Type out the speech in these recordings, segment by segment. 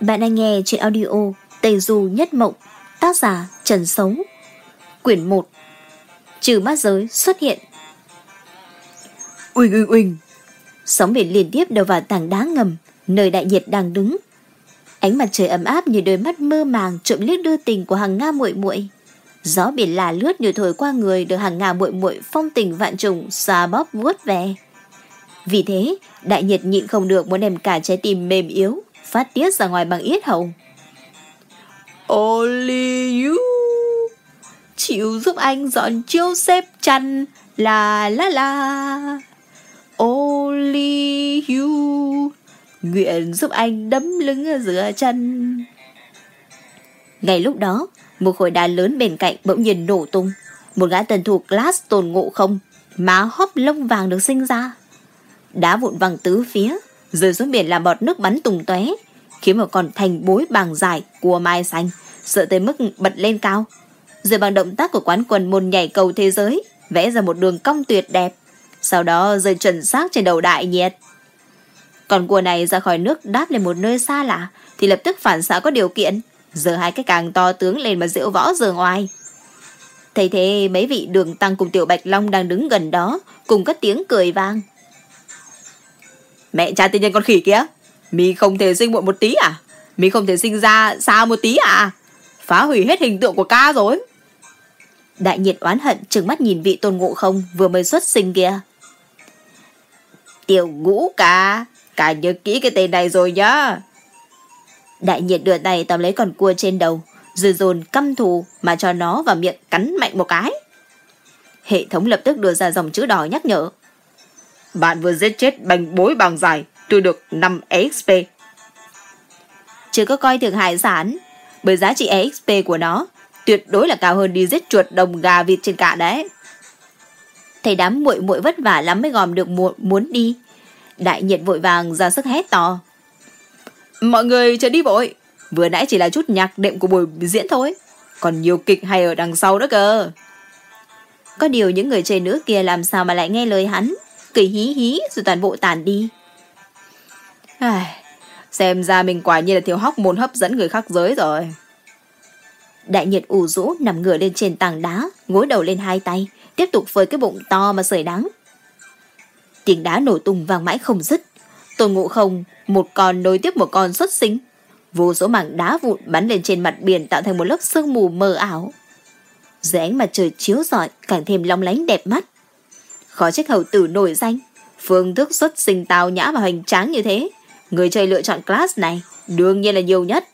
Bạn đang nghe trên audio Tây Du Nhất Mộng, tác giả Trần Sấu. Quyển 1 Trừ bát giới xuất hiện. Uỳnh uỳnh uỳnh. Sóng biển liên tiếp đầu vào tảng đá ngầm, nơi đại nhiệt đang đứng. Ánh mặt trời ấm áp như đôi mắt mơ màng trộm liếc đưa tình của hàng nga muội muội. Gió biển là lướt như thổi qua người được hàng nga muội muội phong tình vạn trùng xoa bóp vuốt về. Vì thế, đại nhiệt nhịn không được muốn đem cả trái tim mềm yếu, phát tiết ra ngoài bằng yết hầu. Only you Chịu giúp anh dọn chiếu xếp chăn. La la la. Only you Nguyện giúp anh đấm lưng ở giữa chân. Ngay lúc đó, Một khối đá lớn bên cạnh bỗng nhiên nổ tung. Một gã tần thủ Glass tồn ngộ không, Má hóp lông vàng được sinh ra. Đá vụn văng tứ phía Rơi xuống biển làm bọt nước bắn tung tóe, Khiến một con thành bối bằng dài của mai xanh Sợ tới mức bật lên cao. Rồi bằng động tác của quán quần môn nhảy cầu thế giới, Vẽ ra một đường cong tuyệt đẹp, Sau đó rơi chuẩn xác trên đầu đại nhiệt. Còn cua này ra khỏi nước đáp lên một nơi xa lạ, Thì lập tức phản xạ có điều kiện Giờ hai cái càng to tướng lên mà diễu võ giờ ngoài. Thấy thế mấy vị đường tăng cùng tiểu bạch long đang đứng gần đó, Cùng cất tiếng cười vang. Mẹ cha tiên nhân con khỉ kia Mi không thể sinh muộn một tí à? Mi không thể sinh ra xa một tí à? Phá hủy hết hình tượng của ca rồi. Đại nhiệt oán hận trừng mắt nhìn vị tôn ngộ không Vừa mới xuất sinh kia. Tiểu ngũ ca Cả nhớ kỹ cái tên này rồi nhá. Đại nhiệt đưa tay tóm lấy con cua trên đầu Rồi dồn căm thù Mà cho nó vào miệng cắn mạnh một cái. Hệ thống lập tức đưa ra dòng chữ đỏ nhắc nhở Bạn vừa giết chết bành bối bằng dài Tôi được 5 EXP Chưa có coi thường hải sản Bởi giá trị EXP của nó Tuyệt đối là cao hơn đi giết chuột đồng gà vịt trên cạn đấy. Thầy đám muội muội vất vả lắm mới gom được mu muốn đi. Đại nhiệt vội vàng ra sức hét to. Mọi người chờ đi vội. Vừa nãy chỉ là chút nhạc đệm của buổi diễn thôi Còn nhiều kịch hay ở đằng sau đó cơ. Có điều những người chơi nữ kia làm sao mà lại nghe lời hắn Cười hí hí rồi toàn bộ tàn đi. Ai, Xem ra mình quả nhiên là thiếu hóc môn hấp dẫn người khác giới rồi. Đại nhiệt ủ rũ nằm ngửa lên trên tảng đá Gối đầu lên hai tay Tiếp tục với cái bụng to mà sởi đắng. Tiếng đá nổ tung vang mãi không dứt. Tôn ngộ không Một con nối tiếp một con xuất sinh. Vô số mảng đá vụn bắn lên trên mặt biển Tạo thành một lớp sương mù mờ ảo. Dưới ánh mặt trời chiếu rọi Càng thêm long lánh đẹp mắt. Khó trách hầu tử nổi danh. Phương thức xuất sinh tào nhã và hoành tráng như thế. Người chơi lựa chọn class này Đương nhiên là nhiều nhất.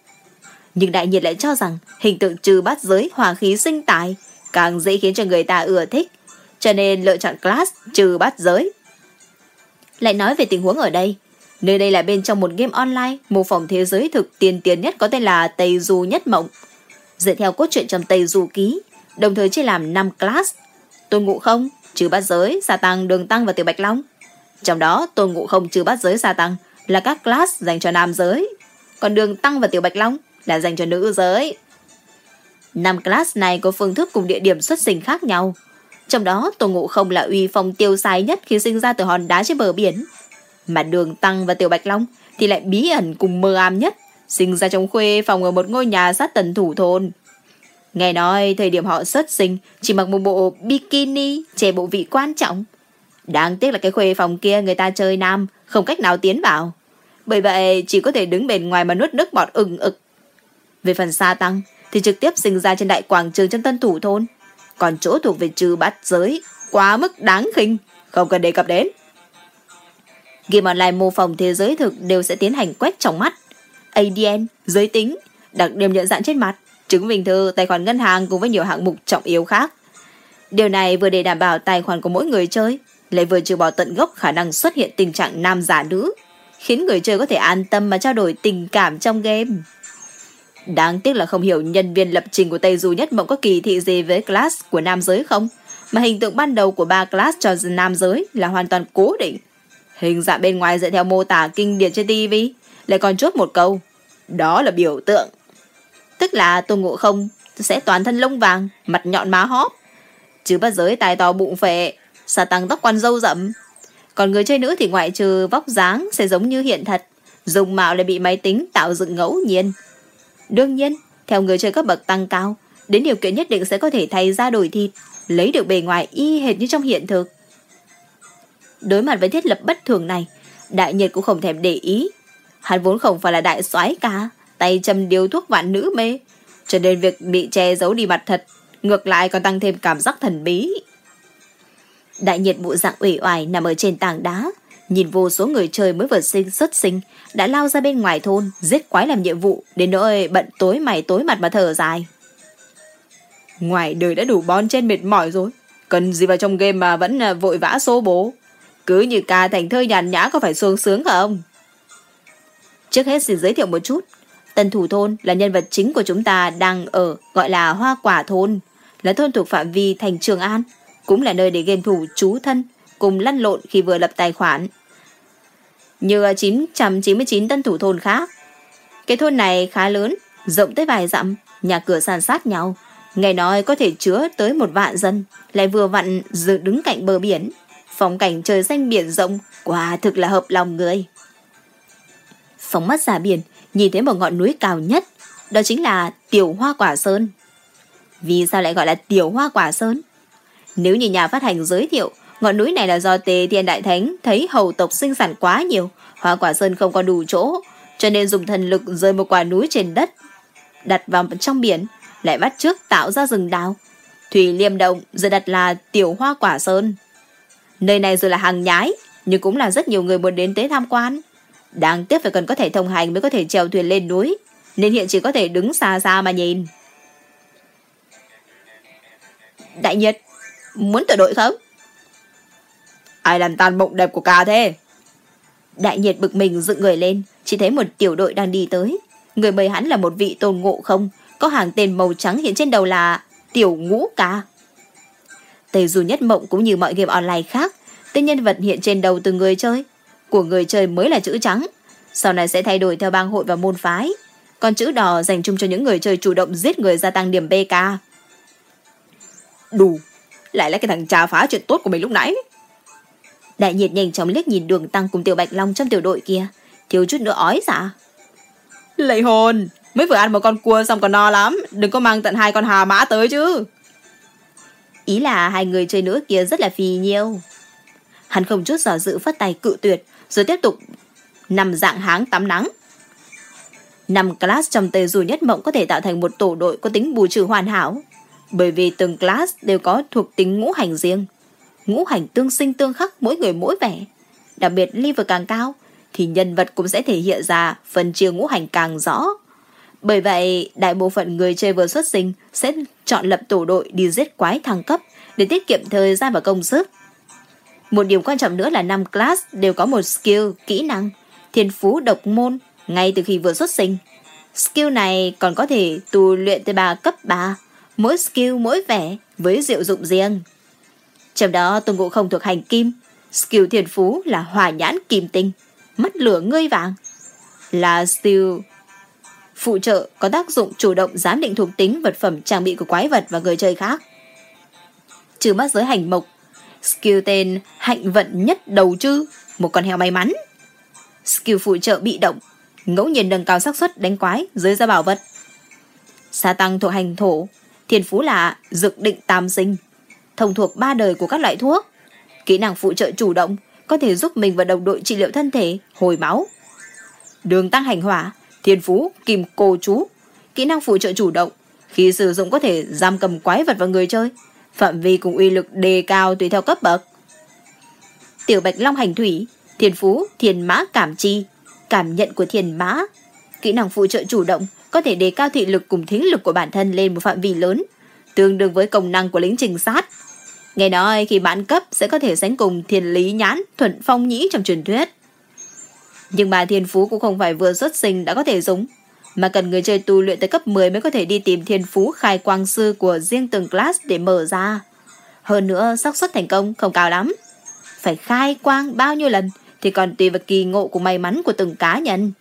Nhưng đại nhiệt lại cho rằng Hình tượng trừ bát giới hòa khí sinh tài Càng dễ khiến cho người ta ưa thích Cho nên lựa chọn class trừ bát giới. Lại nói về tình huống ở đây Nơi đây là bên trong một game online mô phỏng thế giới thực tiên tiến nhất có tên là Tây Du Nhất Mộng. Dựa theo cốt truyện trong Tây Du Ký, đồng thời chia làm 5 class. Tôn Ngộ Không, trừ bát giới, Sa Tăng, Đường Tăng và Tiểu Bạch Long. Trong đó, Tôn Ngộ Không trừ bát giới Sa Tăng là các class dành cho nam giới, còn Đường Tăng và Tiểu Bạch Long là dành cho nữ giới. Năm class này có phương thức cùng địa điểm xuất sinh khác nhau. Trong đó, Tôn Ngộ Không là uy phong tiêu sai nhất khi sinh ra từ hòn đá trên bờ biển. Mà Đường Tăng và Tiểu Bạch Long thì lại bí ẩn cùng mơ am nhất, sinh ra trong khuê phòng ở một ngôi nhà sát tần thủ thôn. Nghe nói thời điểm họ xuất sinh chỉ mặc một bộ bikini che bộ vị quan trọng. Đáng tiếc là cái khuê phòng kia người ta chơi nam, không cách nào tiến vào. Bởi vậy chỉ có thể đứng bên ngoài mà nuốt nước bọt ừng ực. Về phần sa tăng thì trực tiếp sinh ra trên đại quảng trường trong tân thủ thôn. Còn chỗ thuộc về trừ bát giới, quá mức đáng khinh, không cần đề cập đến. Game online mô phỏng thế giới thực đều sẽ tiến hành quét trong mắt. ADN, giới tính, đặc điểm nhận dạng trên mặt, chứng minh thư, tài khoản ngân hàng cùng với nhiều hạng mục trọng yếu khác. Điều này vừa để đảm bảo tài khoản của mỗi người chơi, lại vừa trừ bỏ tận gốc khả năng xuất hiện tình trạng nam giả nữ, khiến người chơi có thể an tâm mà trao đổi tình cảm trong game. Đáng tiếc là không hiểu nhân viên lập trình của Tây Du Nhất Mộng có kỳ thị gì với class của nam giới không, mà hình tượng ban đầu của ba class cho nam giới là hoàn toàn cố định. Hình dạng bên ngoài dựa theo mô tả kinh điển trên TV, lại còn chốt một câu. Đó là biểu tượng. Tức là tôi Ngộ Không sẽ toàn thân lông vàng, mặt nhọn má hóp. Chứ bắt giới tài to bụng phệ, xà tăng tóc quan dâu rậm. Còn người chơi nữ thì ngoại trừ vóc dáng sẽ giống như hiện thật, dùng mạo lại bị máy tính tạo dựng ngẫu nhiên. Đương nhiên, theo người chơi cấp bậc tăng cao, đến điều kiện nhất định sẽ có thể thay ra đổi thịt, lấy được bề ngoài y hệt như trong hiện thực. Đối mặt với thiết lập bất thường này, đại nhiệt cũng không thèm để ý. Hắn vốn không phải là đại soái cả, tay châm điều thuốc vạn nữ mê, cho nên việc bị che giấu đi mặt thật, ngược lại còn tăng thêm cảm giác thần bí. Đại nhiệt bộ dạng ủy oải nằm ở trên tảng đá, nhìn vô số người chơi mới vừa sinh xuất sinh, đã lao ra bên ngoài thôn, giết quái làm nhiệm vụ, đến nỗi bận tối mày tối mặt mà thở dài. Ngoài đời đã đủ bon trên mệt mỏi rồi, cần gì vào trong game mà vẫn à, vội vã xô bố. Cứ như ca thành thơ nhàn nhã có phải sung sướng không? Trước hết xin giới thiệu một chút, Tân Thủ Thôn là nhân vật chính của chúng ta đang ở gọi là Hoa Quả Thôn, là thôn thuộc phạm vi thành Trường An, cũng là nơi để game thủ trú thân, cùng lăn lộn khi vừa lập tài khoản. Như 999 tân thủ thôn khác. Cái thôn này khá lớn, rộng tới vài dặm, nhà cửa san sát nhau. Nghe nói có thể chứa tới một vạn dân, lại vừa vặn dự đứng cạnh bờ biển. Phong cảnh trời xanh biển rộng, quả thực là hợp lòng người. Phóng mắt ra biển, nhìn thấy một ngọn núi cao nhất, đó chính là Tiểu Hoa Quả Sơn. Vì sao lại gọi là Tiểu Hoa Quả Sơn? Nếu như nhà phát hành giới thiệu, ngọn núi này là do Tề Thiên Đại Thánh thấy hầu tộc sinh sản quá nhiều, Hoa Quả Sơn không có đủ chỗ, cho nên dùng thần lực rơi một quả núi trên đất, đặt vào trong biển, lại bắt trước tạo ra rừng đào. Thủy Liêm Động giờ đặt là Tiểu Hoa Quả Sơn. Nơi này rồi là hàng nhái, nhưng cũng là rất nhiều người muốn đến tế tham quan. Đáng tiếc phải cần có thể thông hành mới có thể trèo thuyền lên núi, nên hiện chỉ có thể đứng xa xa mà nhìn. Đại nhiệt, muốn tổ đội không? Ai làm tan mộng đẹp của ca thế? Đại nhiệt bực mình dựng người lên, chỉ thấy một tiểu đội đang đi tới. Người mời hắn là một vị tôn ngộ không, có hàng tên màu trắng hiện trên đầu là Tiểu Ngũ Ca. Tề dù nhất mộng cũng như mọi game online khác, tên nhân vật hiện trên đầu từ người chơi. Của người chơi mới là chữ trắng, sau này sẽ thay đổi theo bang hội và môn phái. Còn chữ đỏ dành chung cho những người chơi chủ động giết người gia tăng điểm BK. Đủ, lại là cái thằng trà phá chuyện tốt của mình lúc nãy. Đại nhiệt nhanh chóng liếc nhìn đường tăng cùng tiểu bạch long trong tiểu đội kia, thiếu chút nữa ói dạ. Lệ hồn, mới vừa ăn một con cua xong còn no lắm, đừng có mang tận hai con hà mã tới chứ. Ý là hai người chơi nữa kia rất là phì nhiêu. Hắn không chút giỏ dự phát tay cự tuyệt, rồi tiếp tục nằm dạng háng tắm nắng. Năm class trong tề dù nhất mộng có thể tạo thành một tổ đội có tính bù trừ hoàn hảo, bởi vì từng class đều có thuộc tính ngũ hành riêng. Ngũ hành tương sinh tương khắc mỗi người mỗi vẻ. Đặc biệt level càng cao, thì nhân vật cũng sẽ thể hiện ra phần chia ngũ hành càng rõ. Bởi vậy, đại bộ phận người chơi vừa xuất sinh sẽ chọn lập tổ đội đi giết quái thăng cấp để tiết kiệm thời gian và công sức. Một điểm quan trọng nữa là năm class đều có một skill, kỹ năng, thiên phú độc môn ngay từ khi vừa xuất sinh. Skill này còn có thể tu luyện tới 3 cấp 3, mỗi skill mỗi vẻ với diệu dụng riêng. Trong đó Tôn Ngộ không thuộc hành kim, skill thiên phú là hỏa nhãn kim tinh, mắt lửa ngươi vàng. Là skill phụ trợ có tác dụng chủ động giám định thuộc tính vật phẩm trang bị của quái vật và người chơi khác. Trừ mắt giới hành mộc, skill tên hạnh vận nhất đầu chư, một con heo may mắn. Skill phụ trợ bị động, ngẫu nhiên nâng cao xác suất đánh quái dưới ra bảo vật. Sa tăng thuộc hành thổ, thiên phú là dược định tam sinh, thông thuộc ba đời của các loại thuốc. Kỹ năng phụ trợ chủ động có thể giúp mình và đồng đội trị liệu thân thể, hồi máu. Đường tăng hành hỏa, thiên phú, kim cô chú. Kỹ năng phụ trợ chủ động, khi sử dụng có thể giam cầm quái vật vào người chơi. Phạm vi cùng uy lực đề cao tùy theo cấp bậc. Tiểu bạch long hành thủy, thiên phú, thiền mã cảm chi, cảm nhận của thiền mã. Kỹ năng phụ trợ chủ động có thể đề cao thị lực cùng thính lực của bản thân lên một phạm vi lớn, tương đương với công năng của lính trinh sát. Nghe nói khi bán cấp sẽ có thể sánh cùng thiên lý nhãn, thuận phong nhĩ trong truyền thuyết. Nhưng mà thiên phú cũng không phải vừa xuất sinh đã có thể dùng, mà cần người chơi tu luyện tới cấp 10 mới có thể đi tìm thiên phú khai quang sư của riêng từng class để mở ra. Hơn nữa, xác suất thành công không cao lắm. Phải khai quang bao nhiêu lần thì còn tùy vào kỳ ngộ của may mắn của từng cá nhân.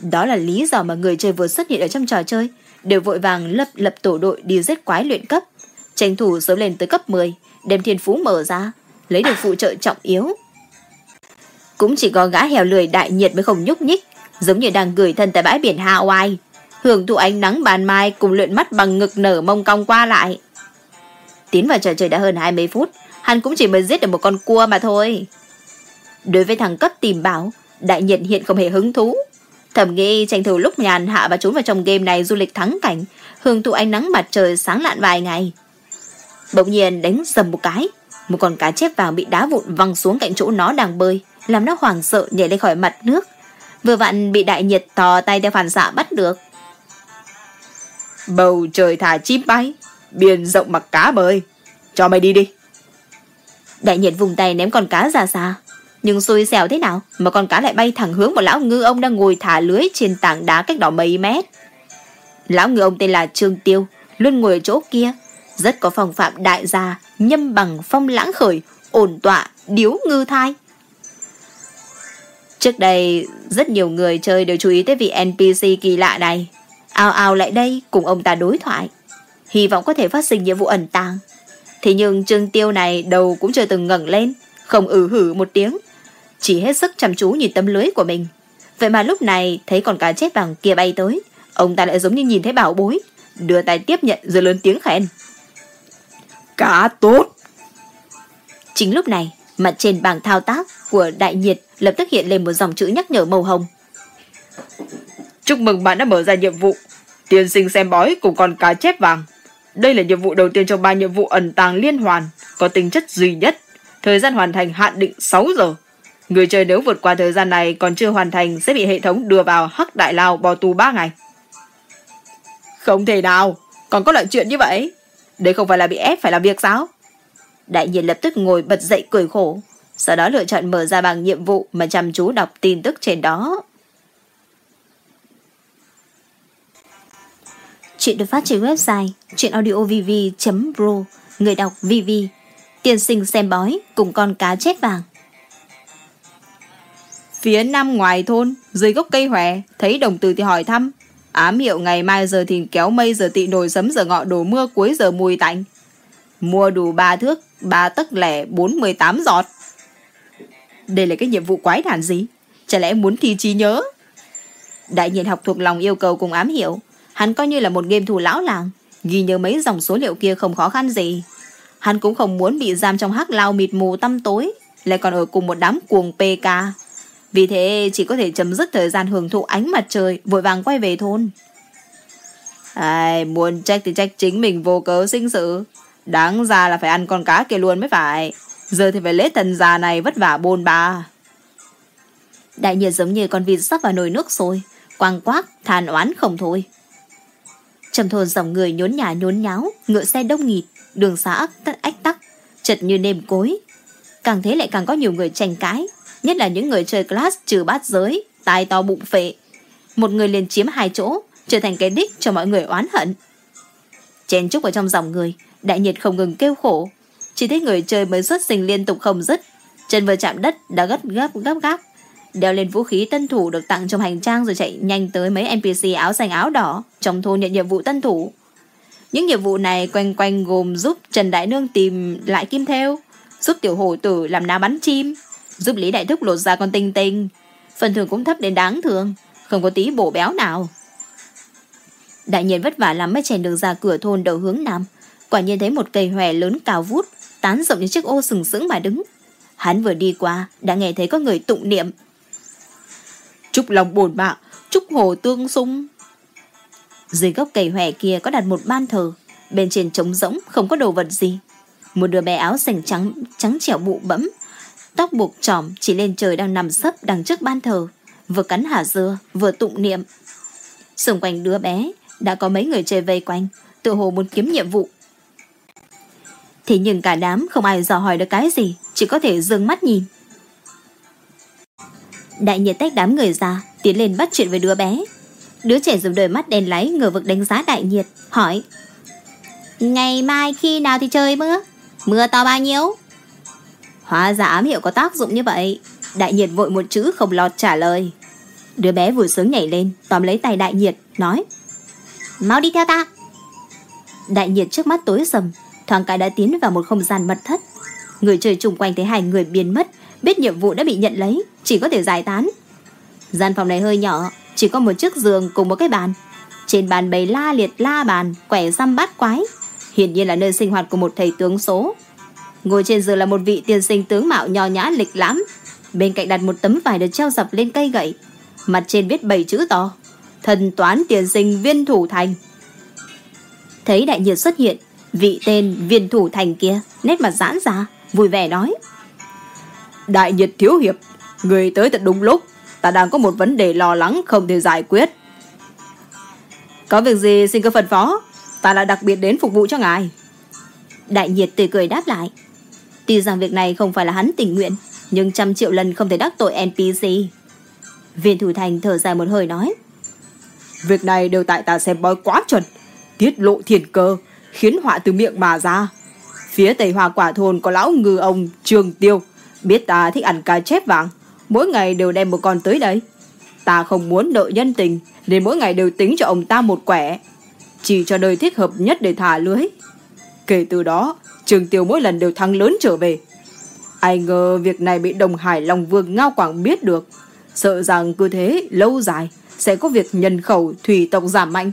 Đó là lý do mà người chơi vừa xuất hiện ở trong trò chơi đều vội vàng lập lập tổ đội đi giết quái luyện cấp tranh thủ sớm lên tới cấp 10, đem thiên phú mở ra, lấy được phụ trợ trọng yếu. Cũng chỉ có gã hèo lười đại nhiệt mới không nhúc nhích, giống như đang gửi thân tại bãi biển Hawaii, hưởng thụ ánh nắng ban mai cùng luyện mắt bằng ngực nở mông cong qua lại. Tiến vào trò chơi đã hơn 20 phút, hắn cũng chỉ mới giết được một con cua mà thôi. Đối với thằng cấp tìm bảo, đại nhiệt hiện không hề hứng thú. Thầm nghĩ tranh thủ lúc nhàn hạ và trốn vào trong game này du lịch thắng cảnh, hưởng thụ ánh nắng mặt trời sáng lạn vài ngày. Bỗng nhiên đánh sầm một cái, một con cá chép vàng bị đá vụn văng xuống cạnh chỗ nó đang bơi, làm nó hoảng sợ nhảy lên khỏi mặt nước. Vừa vặn bị đại nhiệt tò tay theo phản xạ bắt được. Bầu trời thả chim bay, biển rộng mặc cá bơi. Cho mày đi đi. Đại nhiệt vùng tay ném con cá ra xa. Nhưng xui xẻo thế nào mà con cá lại bay thẳng hướng một lão ngư ông đang ngồi thả lưới trên tảng đá cách đó mấy mét. Lão ngư ông tên là Trương Tiêu, luôn ngồi ở chỗ kia, rất có phong phạm đại gia, nhâm bằng phong lãng khởi, ổn tọa, điếu ngư thai. Trước đây, rất nhiều người chơi đều chú ý tới vị NPC kỳ lạ này. Ao ao lại đây cùng ông ta đối thoại. Hy vọng có thể phát sinh nhiệm vụ ẩn tàng. Thế nhưng Trương Tiêu này đầu cũng chưa từng ngẩng lên, không ử hử một tiếng. Chỉ hết sức chăm chú nhìn tấm lưới của mình. Vậy mà lúc này thấy con cá chết vàng kia bay tới, ông ta lại giống như nhìn thấy bảo bối, đưa tay tiếp nhận rồi lớn tiếng khen. Cá tốt! Chính lúc này, mặt trên bảng thao tác của đại nhiệt lập tức hiện lên một dòng chữ nhắc nhở màu hồng. Chúc mừng bạn đã mở ra nhiệm vụ. Tiên sinh xem bói cùng con cá chép vàng. Đây là nhiệm vụ đầu tiên trong ba nhiệm vụ ẩn tàng liên hoàn, có tính chất duy nhất. Thời gian hoàn thành hạn định 6 giờ. Người chơi nếu vượt qua thời gian này còn chưa hoàn thành sẽ bị hệ thống đưa vào hắc đại lao bỏ tù 3 ngày. Không thể nào, còn có loại chuyện như vậy. Đây không phải là bị ép phải làm việc sao? Đại nhiên lập tức ngồi bật dậy cười khổ. Sau đó lựa chọn mở ra bằng nhiệm vụ mà chăm chú đọc tin tức trên đó. Chuyện được phát trên website chuyenaudiovv.pro Người đọc VV Tiên sinh xem bói cùng con cá chết vàng. Phía nam ngoài thôn Dưới gốc cây hòe Thấy đồng tử thì hỏi thăm. Ám hiệu ngày mai giờ thì kéo mây giờ tị nổi sấm giờ ngọ đổ mưa cuối giờ mùi tạnh Mua đủ ba thước ba tấc lẻ bốn mươi tám giọt Đây là cái nhiệm vụ quái đản gì Chả lẽ muốn thi trí nhớ Đại nhiên học thuộc lòng yêu cầu cùng ám hiệu Hắn coi như là một game thủ lão làng, ghi nhớ mấy dòng số liệu kia không khó khăn gì. Hắn cũng không muốn bị giam trong hắc lao mịt mù tăm tối, lại còn ở cùng một đám cuồng PK. Vì thế chỉ có thể chấm dứt thời gian hưởng thụ ánh mặt trời, vội vàng quay về thôn. Ai, muốn trách thì trách chính mình vô cớ sinh sự. Đáng ra là phải ăn con cá kia luôn mới phải. Giờ thì phải lễ thần già này vất vả bôn ba. Đại nhiệt giống như con vịt sắp vào nồi nước sôi, quang quác, than oán không thôi. trầm thôn dòng người nhốn nhả nhốn nháo, ngựa xe đông nghịt, đường xá tắt ách tắc, chật như nêm cối. Càng thế lại càng có nhiều người tranh cãi, nhất là những người chơi class trừ bát giới, tai to bụng phệ. Một người liền chiếm hai chỗ, trở thành cái đích cho mọi người oán hận. Chen trúc ở trong dòng người, đại nhiệt không ngừng kêu khổ. Chỉ thấy người chơi mới xuất sinh liên tục không dứt, chân vừa chạm đất đã gấp gấp gấp gáp đeo lên vũ khí tân thủ được tặng trong hành trang rồi chạy nhanh tới mấy NPC áo xanh áo đỏ trong thôn nhận nhiệm vụ tân thủ. Những nhiệm vụ này quanh quanh gồm giúp Trần Đại Nương tìm lại kim theo, giúp tiểu hổ tử làm ná bắn chim, giúp Lý Đại Thúc lột ra con tinh tinh. Phần thưởng cũng thấp đến đáng thương, không có tí bổ béo nào. Đại nhiên vất vả lắm mới chèn đường ra cửa thôn đầu hướng nam, quả nhiên thấy một cây hòe lớn cao vút, tán rộng như chiếc ô sừng sững mà đứng. Hắn vừa đi qua, đã nghe thấy có người tụng niệm Chúc lòng bổn mạng, chúc hồ tương sung. Dưới gốc cây hòe kia có đặt một ban thờ, bên trên trống rỗng không có đồ vật gì. Một đứa bé áo xanh trắng, trắng trẻo bụ bẫm, tóc buộc trỏm chỉ lên trời đang nằm sấp đằng trước ban thờ, vừa cắn hả dưa, vừa tụng niệm. Xung quanh đứa bé, đã có mấy người chơi vây quanh, tự hồ muốn kiếm nhiệm vụ. Thế nhưng cả đám không ai dò hỏi được cái gì, chỉ có thể dương mắt nhìn. Đại nhiệt tách đám người ra Tiến lên bắt chuyện với đứa bé. Đứa trẻ dùng đôi mắt đen láy ngờ vực đánh giá đại nhiệt Hỏi Ngày mai khi nào thì trời mưa? Mưa to bao nhiêu? Hóa ra ám hiệu có tác dụng như vậy. Đại nhiệt vội một chữ không lọt trả lời. Đứa bé vui sướng nhảy lên Tóm lấy tay đại nhiệt Nói Mau đi theo ta. Đại nhiệt trước mắt tối sầm Thoáng cái đã tiến vào một không gian mật thất Người chơi chung quanh thấy hai người biến mất biết nhiệm vụ đã bị nhận lấy, chỉ có thể giải tán. Gian phòng này hơi nhỏ, chỉ có một chiếc giường cùng một cái bàn. Trên bàn bày la liệt la bàn, quẻ răm bát quái. Hiển nhiên là nơi sinh hoạt của một thầy tướng số. Ngồi trên giường là một vị tiên sinh tướng mạo nho nhã lịch lãm. Bên cạnh đặt một tấm vải được treo dập lên cây gậy. Mặt trên viết bảy chữ to. Thần toán tiền sinh viên thủ thành. Thấy đại nhiệt xuất hiện, vị tên viên thủ thành kia, nét mặt giãn ra, vui vẻ nói. Đại nhiệt thiếu hiệp, người tới thật đúng lúc. Ta đang có một vấn đề lo lắng không thể giải quyết. Có việc gì xin cứ phân phó. Ta là đặc biệt đến phục vụ cho ngài. Đại nhiệt tươi cười đáp lại. Tuy rằng việc này không phải là hắn tình nguyện, nhưng trăm triệu lần không thể đắc tội NPC. Viên thủ thành thở dài một hơi nói. Việc này đều tại ta xem bói quá chuẩn. Tiết lộ thiền cơ, khiến họa từ miệng bà ra. Phía tây hoa quả thôn có lão ngư ông Trường Tiêu, biết ta thích ăn cá chép vàng, mỗi ngày đều đem một con tới đây. Ta không muốn nợ nhân tình, nên mỗi ngày đều tính cho ông ta một quẻ. Chỉ cho đời thích hợp nhất để thả lưới. Kể từ đó, Trường Tiêu mỗi lần đều thắng lớn trở về. Ai ngờ việc này bị Đồng Hải Long Vương Ngao Quảng biết được. Sợ rằng cứ thế lâu dài sẽ có việc nhân khẩu thủy tộc giảm mạnh.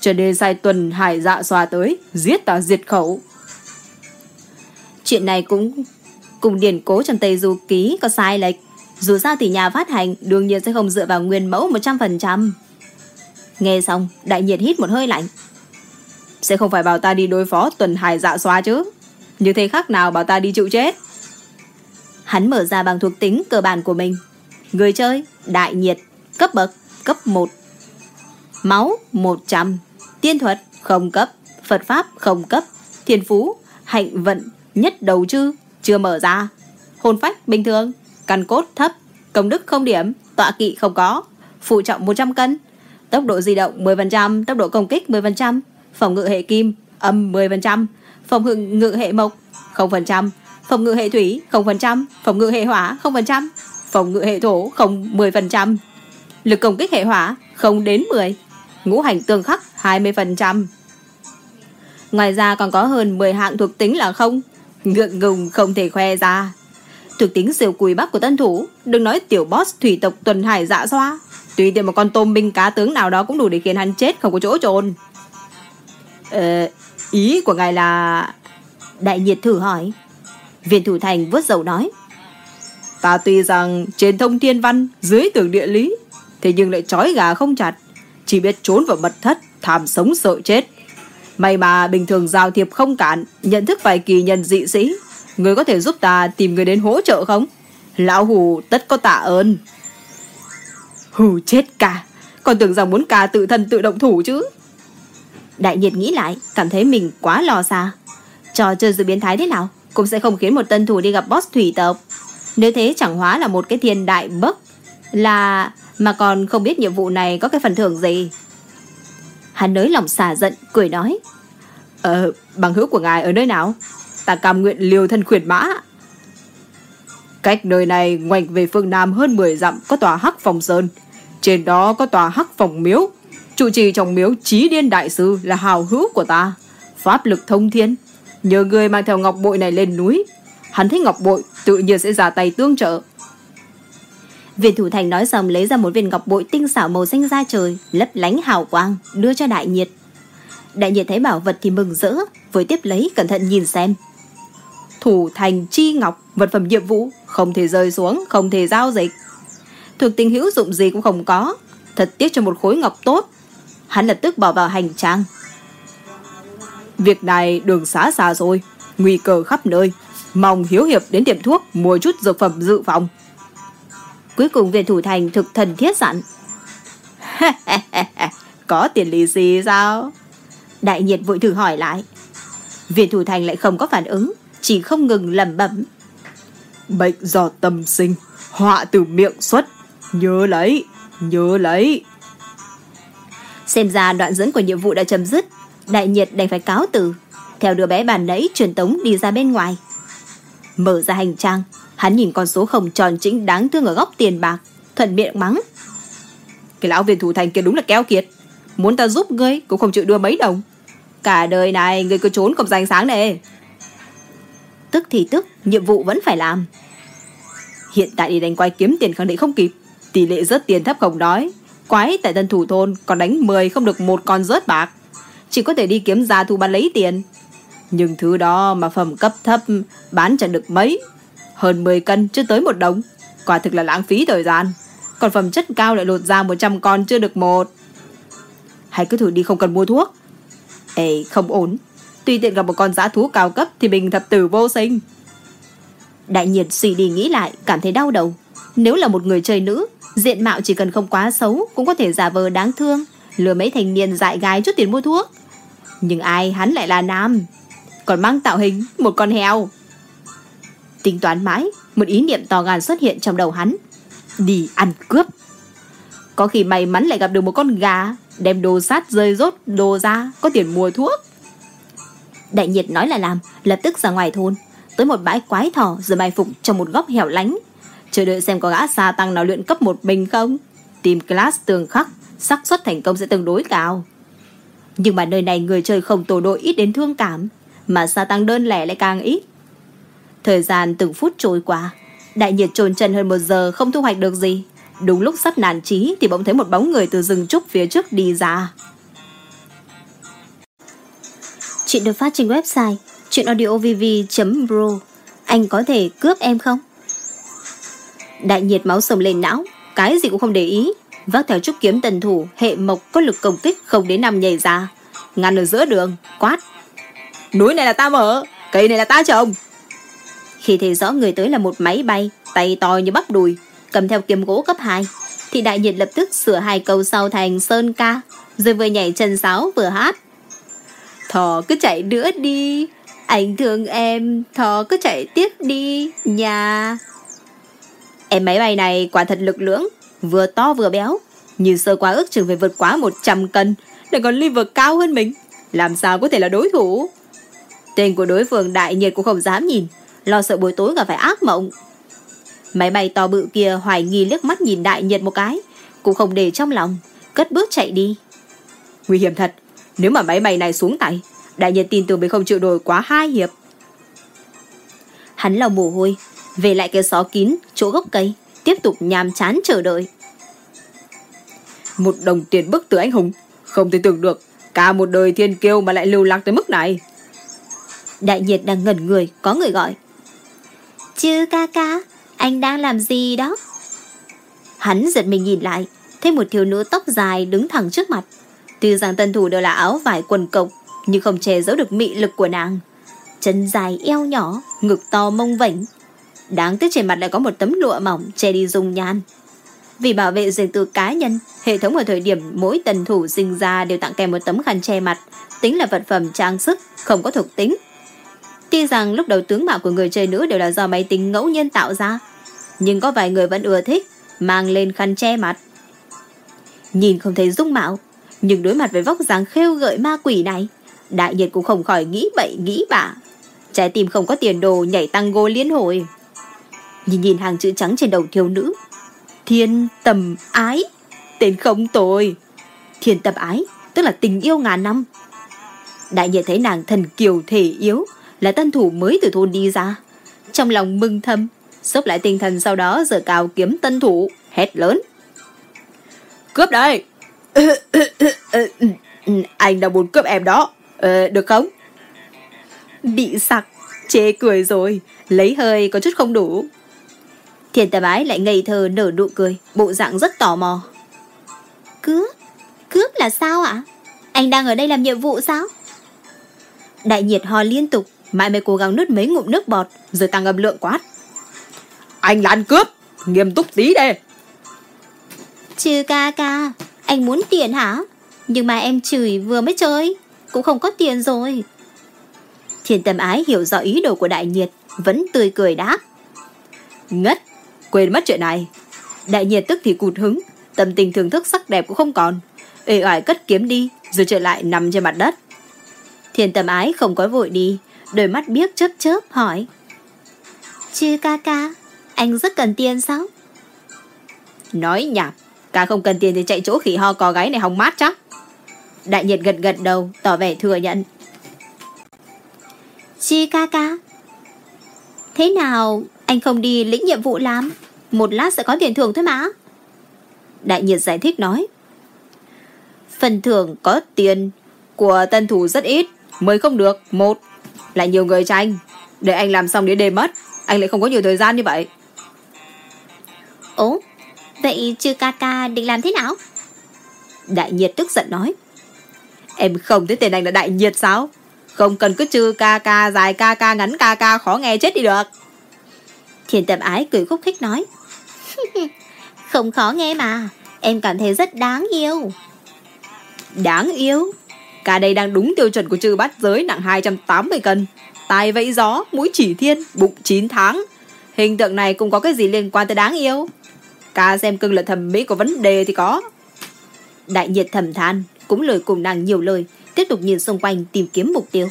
Cho nên sai tuần hải dạ xòa tới, giết ta diệt khẩu. Chuyện này cũng cùng điển cố trong Tây Du Ký có sai lệch. Dù sao thì nhà phát hành đương nhiên sẽ không dựa vào nguyên mẫu 100%. Nghe xong, đại nhiệt hít một hơi lạnh. Sẽ không phải bảo ta đi đối phó tuần hải dạ xóa chứ. Như thế khác nào bảo ta đi chịu chết. Hắn mở ra bằng thuộc tính cơ bản của mình. Người chơi, đại nhiệt, cấp bậc, cấp 1. Máu, 100. Tiên thuật, không cấp. Phật Pháp, không cấp. Thiên phú, hạnh vận, nhất đầu chư, chưa mở ra. Hồn phách, bình thường. Căn cốt, thấp. Công đức, không điểm. Tọa kỵ, không có. Phụ trọng, 100 cân. Tốc độ di động 10%, tốc độ công kích 10%, phòng ngự hệ kim âm 10%, phòng ngự, ngự hệ mộc 0%, phòng ngự hệ thủy 0%, phòng ngự hệ hỏa 0%, phòng ngự hệ thổ không 10%, lực công kích hệ hỏa không đến 10, ngũ hành tương khắc 20%. Ngoài ra còn có hơn 10 hạng thuộc tính là không, ngượng ngùng không thể khoe ra. Thuộc tính siêu cùi bắp của tân thủ, đừng nói tiểu boss thủy tộc tuần hải dạ xoa, Tùy tiện một con tôm minh cá tướng nào đó cũng đủ để khiến hắn chết không có chỗ trồn. Ờ, ý của ngài là... Đại nhiệt thử hỏi. Viên thủ thành vớt dầu nói. Ta tuy rằng trên thông thiên văn, dưới tường địa lý, thế nhưng lại trói gà không chặt. Chỉ biết trốn vào mật thất, tham sống sợ chết. May mà bình thường giao thiệp không cản, nhận thức vài kỳ nhân dị sĩ. Người có thể giúp ta tìm người đến hỗ trợ không? Lão hù tất có tạ ơn. Hù chết cả Còn tưởng rằng muốn ca tự thân tự động thủ chứ Đại nhiệt nghĩ lại Cảm thấy mình quá lo xa Trò chơi dự biến thái thế nào Cũng sẽ không khiến một tân thủ đi gặp boss thủy tộc Nếu thế chẳng hóa là một cái thiên đại bấc Là mà còn không biết nhiệm vụ này có cái phần thưởng gì Hắn nới lòng xả giận, Cười nói Ờ bằng hữu của ngài ở nơi nào Ta cam nguyện liều thân khuyển mã Cách nơi này ngoảnh về phương Nam hơn 10 dặm có tòa Hắc Phòng Sơn. Trên đó có tòa Hắc Phòng Miếu. Trụ trì trong miếu Trí Điên Đại Sư là hào hữu của ta. Pháp lực thông thiên. Nhờ người mang theo ngọc bội này lên núi. Hắn thấy ngọc bội tự nhiên sẽ ra tay tương trợ. Viên thủ thành nói xong lấy ra một viên ngọc bội tinh xảo màu xanh da trời, lấp lánh hào quang, đưa cho đại nhiệt. Đại nhiệt thấy bảo vật thì mừng rỡ, với tiếp lấy cẩn thận nhìn xem. Thủ thành chi ngọc, vật phẩm nhiệm vụ, không thể rơi xuống, không thể giao dịch. Thuộc tình hữu dụng gì cũng không có, thật tiếc cho một khối ngọc tốt. Hắn lập tức bỏ vào hành trang. Việc này đường xá xa rồi, nguy cơ khắp nơi. Mong hiếu hiệp đến tiệm thuốc mua chút dược phẩm dự phòng. Cuối cùng viện thủ thành thực thần thiết dặn. có tiền lì xì sao? Đại nhiệt vội thử hỏi lại. Viện thủ thành lại không có phản ứng, chỉ không ngừng lẩm bẩm. Bệnh do tâm sinh, họa từ miệng xuất. Nhớ lấy, nhớ lấy. Xem ra đoạn dẫn của nhiệm vụ đã chấm dứt. Đại nhiệt đành phải cáo từ. Theo đứa bé bàn nãy truyền tống đi ra bên ngoài. Mở ra hành trang, hắn nhìn con số không tròn chỉnh đáng thương ở góc tiền bạc. Thuận miệng mắng. Cái lão viên thủ thành kia đúng là keo kiệt. Muốn ta giúp ngươi cũng không chịu đưa mấy đồng. Cả đời này ngươi cứ trốn không danh sáng này tức thì tức, nhiệm vụ vẫn phải làm. Hiện tại đi đánh quái kiếm tiền khẳng định không kịp. Tỷ lệ rớt tiền thấp không nói Quái tại tân thủ thôn còn đánh 10 không được một con rớt bạc. Chỉ có thể đi kiếm giá thu bán lấy tiền. Nhưng thứ đó mà phẩm cấp thấp bán chẳng được mấy. Hơn 10 cân chưa tới một đồng. Quả thực là lãng phí thời gian. Còn phẩm chất cao lại lột ra 100 con chưa được một. Hãy cứ thử đi không cần mua thuốc. Ê, không ổn. Tùy tiện gặp một con giã thú cao cấp thì mình thập tử vô sinh. Đại nhiệt suy đi nghĩ lại, cảm thấy đau đầu. Nếu là một người chơi nữ, diện mạo chỉ cần không quá xấu cũng có thể giả vờ đáng thương, lừa mấy thành niên dại gái chút tiền mua thuốc. Nhưng ai hắn lại là nam, còn mang tạo hình một con heo. Tính toán mãi, một ý niệm to gan xuất hiện trong đầu hắn. Đi ăn cướp. Có khi may mắn lại gặp được một con gà, đem đồ sát rơi rốt đồ ra, có tiền mua thuốc. Đại nhiệt nói là làm, lập tức ra ngoài thôn, tới một bãi quái thỏ rồi bài phục trong một góc hẻo lánh. Chờ đợi xem có gã xa tăng nào luyện cấp một mình không. Tìm class tường khắc, xác suất thành công sẽ tương đối cao. Nhưng mà nơi này người chơi không tổ đội ít đến thương cảm, mà xa tăng đơn lẻ lại càng ít. Thời gian từng phút trôi qua, đại nhiệt trồn chân hơn một giờ không thu hoạch được gì. Đúng lúc sắp nản trí thì bỗng thấy một bóng người từ rừng trúc phía trước đi ra. Chuyện được phát trên website chuyenaudiovv.pro Anh có thể cướp em không? Đại nhiệt máu sồng lên não, cái gì cũng không để ý. Vác theo trúc kiếm tần thủ, hệ mộc có lực công kích không đến năm nhảy ra. Ngăn ở giữa đường, quát. Núi này là ta mở, cây này là ta trồng. Khi thấy rõ người tới là một máy bay, tay to như bắp đùi, cầm theo kiếm gỗ cấp 2, thì đại nhiệt lập tức sửa hai câu sau thành sơn ca, rồi vừa nhảy chân sáo vừa hát. Thỏ cứ chạy nữa đi, anh thương em, thỏ cứ chạy tiếp đi, nhà. Em máy bay này quả thật lực lưỡng, vừa to vừa béo, như sơ quá ước chừng phải vượt quá 100 cân, lại còn liver cao hơn mình, làm sao có thể là đối thủ. Tên của đối phương đại nhiệt cũng không dám nhìn, lo sợ buổi tối gặp phải ác mộng. Máy bay to bự kia hoài nghi liếc mắt nhìn đại nhiệt một cái, cũng không để trong lòng, cất bước chạy đi. Nguy hiểm thật, nếu mà máy bay này xuống tay, đại nhiệt tin tưởng mình không chịu nổi quá hai hiệp. Hắn lau mồ hôi, về lại cái xó kín, chỗ gốc cây, tiếp tục nhàm chán chờ đợi. Một đồng tiền bức từ anh hùng, không thể tưởng được, cả một đời thiên kiêu mà lại lưu lạc tới mức này. Đại nhiệt đang ngẩn người, có người gọi. Chứ ca ca, anh đang làm gì đó? Hắn giật mình nhìn lại, thấy một thiếu nữ tóc dài đứng thẳng trước mặt. Tuy rằng tân thủ đều là áo vải quần cộc, nhưng không che giấu được mị lực của nàng. Chân dài eo nhỏ, ngực to mông vảnh. Đáng tiếc trên mặt lại có một tấm lụa mỏng che đi dung nhan. Vì bảo vệ riêng tư cá nhân, hệ thống ở thời điểm mỗi tần thủ sinh ra đều tặng kèm một tấm khăn che mặt, tính là vật phẩm trang sức, không có thuộc tính. Tuy rằng lúc đầu tướng mạo của người chơi nữ đều là do máy tính ngẫu nhiên tạo ra, nhưng có vài người vẫn ưa thích mang lên khăn che mặt. Nhìn không thấy dung mạo, nhưng đối mặt với vóc dáng khêu gợi ma quỷ này, đại nhiệt cũng không khỏi nghĩ bậy nghĩ bạ. Trái tim không có tiền đồ nhảy tăng gô liên hồi. Nhìn nhìn hàng chữ trắng trên đầu thiếu nữ. Thiên tầm ái. Tên không tồi. Thiên tầm ái, tức là tình yêu ngàn năm. Đại nhiệt thấy nàng thần kiều thể yếu, là tân thủ mới từ thôn đi ra. Trong lòng mừng thầm, xốc lại tinh thần sau đó giờ cào kiếm tân thủ, hét lớn. Cướp đây! Anh đang muốn cướp em đó, ờ, được không? Bị sặc, chê cười rồi, lấy hơi có chút không đủ. Thiền tà bái lại ngây thơ nở nụ cười, bộ dạng rất tò mò. Cướp? Cướp là sao ạ? Anh đang ở đây làm nhiệm vụ sao? Đại nhiệt ho liên tục, mãi mới cố gắng nuốt mấy ngụm nước bọt, rồi tăng âm lượng quát. Anh là ăn cướp, nghiêm túc tí đây. Chứ ca ca, anh muốn tiền hả? Nhưng mà em chửi vừa mới chơi, cũng không có tiền rồi. Thiên tâm ái hiểu rõ ý đồ của đại nhiệt, vẫn tươi cười đáp. Ngất, quên mất chuyện này. Đại nhiệt tức thì cụt hứng, tâm tình thưởng thức sắc đẹp cũng không còn. Ê ỏi cất kiếm đi, rồi trở lại nằm trên mặt đất. Thiên tâm ái không có vội đi, đôi mắt biếc chớp chớp hỏi. Chư ca ca, anh rất cần tiền sao? Nói nhảm, ca không cần tiền thì chạy chỗ khỉ ho cò gáy này hòng mát chắc. Đại nhiệt gật gật đầu, tỏ vẻ thừa nhận. Chi ca ca, thế nào Anh không đi lĩnh nhiệm vụ làm, một lát sẽ có tiền thưởng thôi mà. Đại nhiệt giải thích nói. Phần thưởng có tiền của tân thủ rất ít, mới không được, một. Lại nhiều người tranh, để anh làm xong đến đêm mất, anh lại không có nhiều thời gian như vậy. Ồ, vậy chư ca ca định làm thế nào? Đại nhiệt tức giận nói. Em không thấy tên anh là đại nhiệt sao? Không cần cứ chư ca ca, dài ca ca, ngắn ca ca, khó nghe chết đi được. Thiên tầm ái cười khúc khích nói. không khó nghe mà, em cảm thấy rất đáng yêu. Đáng yêu? Cả đây đang đúng tiêu chuẩn của chư bát giới nặng 280 cân. tài vẫy gió, mũi chỉ thiên, bụng 9 tháng. Hình tượng này cũng có cái gì liên quan tới đáng yêu? Ca xem cưng là thẩm mỹ có vấn đề thì có. Đại nhiệt thầm than, cũng lời cùng nàng nhiều lời, tiếp tục nhìn xung quanh tìm kiếm mục tiêu.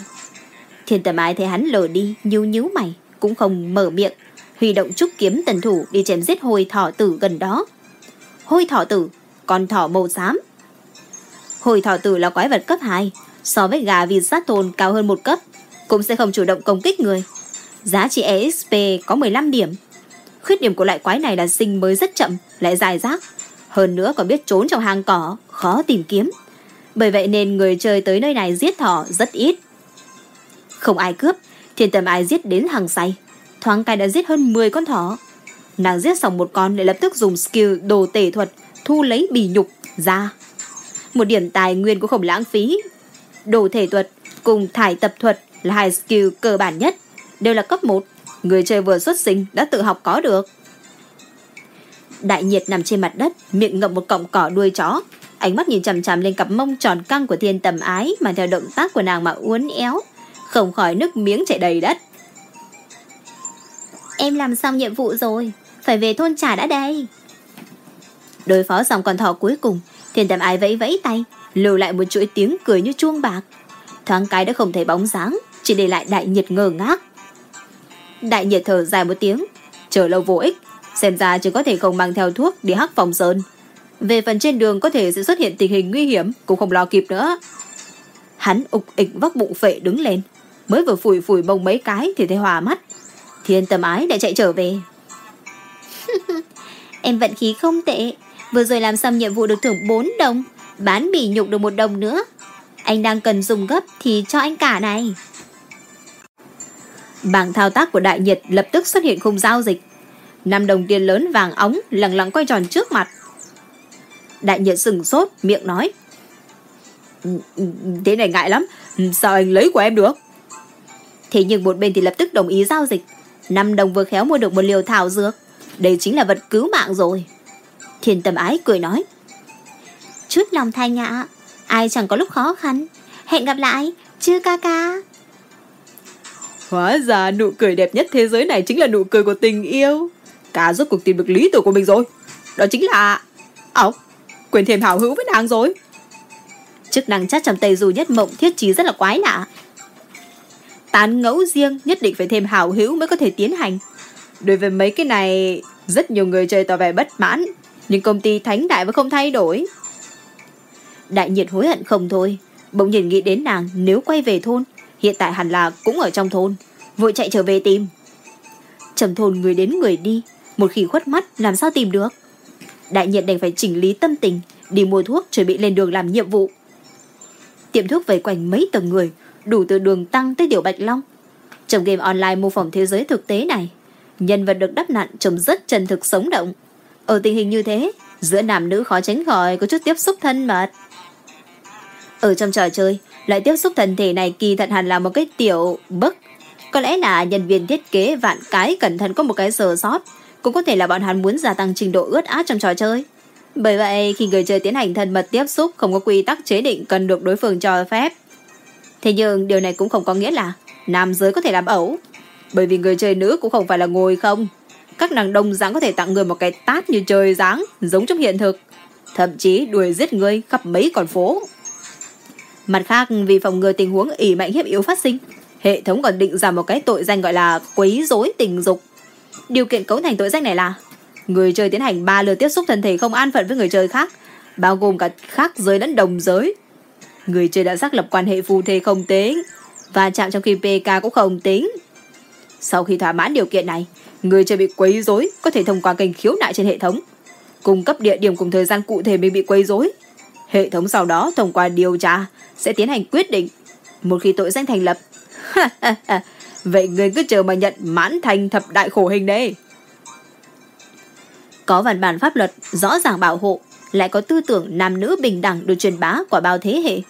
Thiên tầm ái thấy hắn lờ đi, nhíu nhíu mày, cũng không mở miệng, huy động trúc kiếm tần thủ đi chém giết hôi thỏ tử gần đó. Hôi thỏ tử, con thỏ màu xám. Hồi thỏ tử là quái vật cấp 2, so với gà vì sát thôn cao hơn một cấp, cũng sẽ không chủ động công kích người. Giá trị EXP có 15 điểm. Khuyết điểm của loại quái này là sinh mới rất chậm, lại dài rác. Hơn nữa còn biết trốn trong hang cỏ, khó tìm kiếm. Bởi vậy nên người chơi tới nơi này giết thỏ rất ít. Không ai cướp, thiên tầm ai giết đến hàng say. Thoáng cái đã giết hơn 10 con thỏ. Nàng giết xong một con để lập tức dùng skill đồ tể thuật thu lấy bì nhục ra. Một điểm tài nguyên cũng không lãng phí. Đồ thể thuật cùng thải tập thuật là hai skill cơ bản nhất, đều là cấp 1. Người chơi vừa xuất sinh đã tự học có được. Đại nhiệt nằm trên mặt đất, miệng ngậm một cọng cỏ đuôi chó. Ánh mắt nhìn chằm chằm lên cặp mông tròn căng của thiên tầm ái mà theo động tác của nàng mà uốn éo. Không khỏi nước miếng chảy đầy đất. Em làm xong nhiệm vụ rồi, phải về thôn trả đã đây. Đối phó xong con thỏ cuối cùng, thiên tầm ái vẫy vẫy tay, lưu lại một chuỗi tiếng cười như chuông bạc. Thoáng cái đã không thấy bóng dáng, chỉ để lại đại nhiệt ngơ ngác. Đại nhiệt thở dài một tiếng, chờ lâu vô ích, xem ra chỉ có thể không mang theo thuốc đi hắc phòng sơn. Về phần trên đường có thể sẽ xuất hiện tình hình nguy hiểm, cũng không lo kịp nữa. Hắn ục ịch vóc bụng phệ đứng lên, mới vừa phủi phủi bông mấy cái thì thấy hòa mắt. Thiên tâm ái đã chạy trở về. em vận khí không tệ, vừa rồi làm xong nhiệm vụ được thưởng 4 đồng, bán bỉ nhục được một đồng nữa. Anh đang cần dùng gấp thì cho anh cả này. Bảng thao tác của đại nhiệt lập tức xuất hiện khung giao dịch. Năm đồng tiền lớn vàng ống lẳng lặng quay tròn trước mặt. Đại nhiệt sừng sốt, miệng nói. Ừ, ừ, thế này ngại lắm, sao anh lấy của em được? Thế nhưng một bên thì lập tức đồng ý giao dịch. Năm đồng vừa khéo mua được một liều thảo dược. Đây chính là vật cứu mạng rồi. Thiên tâm ái cười nói. Chút lòng thanh ạ, ai chẳng có lúc khó khăn. Hẹn gặp lại, chưa ca ca. Hóa ra nụ cười đẹp nhất thế giới này chính là nụ cười của tình yêu. Cả rốt cuộc tìm được lý tưởng của mình rồi. Đó chính là... Ốc, quên thêm hào hữu với nàng rồi. Chức năng chắc trong Tây Du nhất mộng thiết trí rất là quái lạ. Tán ngẫu riêng nhất định phải thêm hào hữu mới có thể tiến hành. Đối với mấy cái này, rất nhiều người chơi tỏ vẻ bất mãn, nhưng công ty Thánh Đại vẫn không thay đổi. Đại nhiệt hối hận không thôi, bỗng nhìn nghĩ đến nàng nếu quay về thôn, hiện tại hẳn là cũng ở trong thôn, vội chạy trở về tìm. trầm thôn người đến người đi, một khi khuất mắt làm sao tìm được. Đại nhiệt đành phải chỉnh lý tâm tình, đi mua thuốc chuẩn bị lên đường làm nhiệm vụ. Tiệm thuốc vây quanh mấy tầng người, đủ từ đường tăng tới tiểu bạch long. Trong game online mô phỏng thế giới thực tế này, nhân vật được đắp nặn trông rất chân thực sống động. Ở tình hình như thế, giữa nam nữ khó tránh khỏi có chút tiếp xúc thân mật. Ở trong trò chơi, loại tiếp xúc thân thể này kỳ thật hẳn là một cái tiểu bức. Có lẽ là nhân viên thiết kế vạn cái cẩn thận có một cái sờ sót, cũng có thể là bọn hắn muốn gia tăng trình độ ướt át trong trò chơi. Bởi vậy, khi người chơi tiến hành thân mật tiếp xúc không có quy tắc chế định cần được đối phương cho phép. Thế nhưng điều này cũng không có nghĩa là nam giới có thể làm ẩu. Bởi vì người chơi nữ cũng không phải là ngồi không. Các nàng đồng dáng có thể tặng người một cái tát như trời dáng, giống trong hiện thực. Thậm chí đuổi giết người khắp mấy con phố. Mặt khác, vì phòng ngừa tình huống ỉ mạnh hiếp yếu phát sinh, hệ thống còn định ra một cái tội danh gọi là quấy rối tình dục. Điều kiện cấu thành tội danh này là người chơi tiến hành ba lượt tiếp xúc thân thể không an phận với người chơi khác, bao gồm cả khác giới lẫn đồng giới. Người chơi đã xác lập quan hệ phù thê không tính, và chạm trong khi PK cũng không tính. Sau khi thỏa mãn điều kiện này, Người chơi bị quấy rối có thể thông qua kênh khiếu nại trên hệ thống. Cung cấp địa điểm cùng thời gian cụ thể mình bị quấy rối. Hệ thống sau đó thông qua điều tra sẽ tiến hành quyết định. Một khi tội danh thành lập, vậy người cứ chờ mà nhận mãn thành thập đại khổ hình đấy. Có văn bản pháp luật rõ ràng bảo hộ, lại có tư tưởng nam nữ bình đẳng được truyền bá qua bao thế hệ.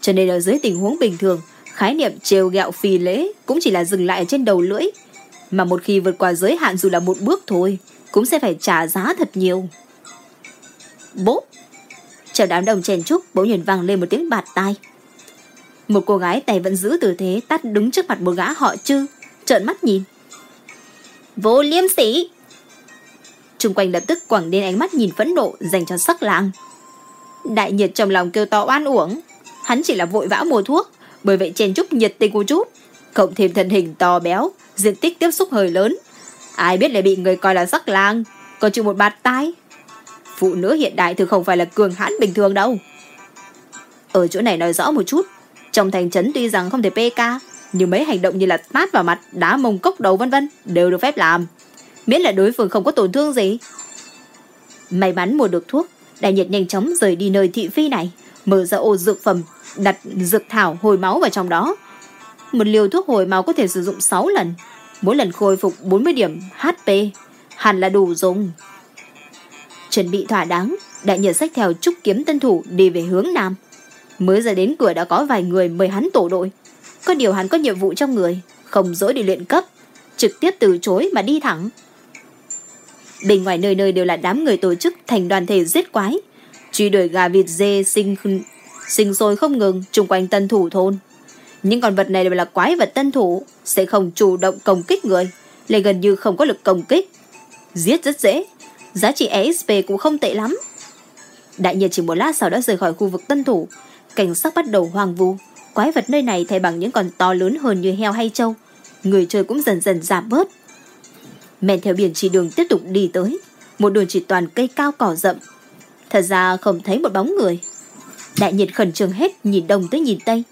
Cho nên ở dưới tình huống bình thường, khái niệm trêu ghẹo phi lễ cũng chỉ là dừng lại trên đầu lưỡi. Mà một khi vượt qua giới hạn dù là một bước thôi, cũng sẽ phải trả giá thật nhiều. Bố! Trong đám đồng chèn trúc bỗng nhiên vang lên một tiếng bạt tai. Một cô gái tay vẫn giữ tư thế tắt đứng trước mặt một gã họ chư, trợn mắt nhìn. Vô liêm sĩ! Trung quanh lập tức quẳng đến ánh mắt nhìn phẫn nộ dành cho sắc lang. Đại nhiệt trong lòng kêu to oan uổng. Hắn chỉ là vội vã mua thuốc, bởi vậy chèn trúc nhiệt tình một chút. Cộng thêm thân hình to béo, diện tích tiếp xúc hơi lớn. Ai biết lại bị người coi là sắc lang, còn chịu một bạt tai. Phụ nữ hiện đại thường không phải là cường hãn bình thường đâu. Ở chỗ này nói rõ một chút, trong thành trấn tuy rằng không thể PK, nhưng mấy hành động như là tát vào mặt, đá mông cốc đầu vân vân đều được phép làm miễn là đối phương không có tổn thương gì. May mắn mua được thuốc, đại nhiệt nhanh chóng rời đi nơi thị phi này, mở ra ô dược phẩm, đặt dược thảo hồi máu vào trong đó. Một liều thuốc hồi máu có thể sử dụng 6 lần, mỗi lần khôi phục 40 điểm HP, hẳn là đủ dùng. Chuẩn bị thỏa đáng, đại nhật sách theo trúc kiếm tân thủ đi về hướng nam. Mới ra đến cửa đã có vài người mời hắn tổ đội. Có điều hắn có nhiệm vụ trong người, không dỗi đi luyện cấp, trực tiếp từ chối mà đi thẳng. Bên ngoài nơi nơi đều là đám người tổ chức thành đoàn thể giết quái. Truy đuổi gà vịt dê sinh sinh sôi không ngừng chung quanh tân thủ thôn. Những con vật này đều là quái vật tân thủ, sẽ không chủ động công kích người, lại gần như không có lực công kích. Giết rất dễ, giá trị EXP cũng không tệ lắm. Đại nhiệt chỉ một lát sau đã rời khỏi khu vực tân thủ, cảnh sắc bắt đầu hoang vu. Quái vật nơi này thay bằng những con to lớn hơn như heo hay trâu. Người chơi cũng dần dần giảm bớt, men theo biển chỉ đường tiếp tục đi tới một đường chỉ toàn cây cao cỏ rậm thật ra không thấy một bóng người đại nhiệt khẩn trương hết nhìn đông tới nhìn tây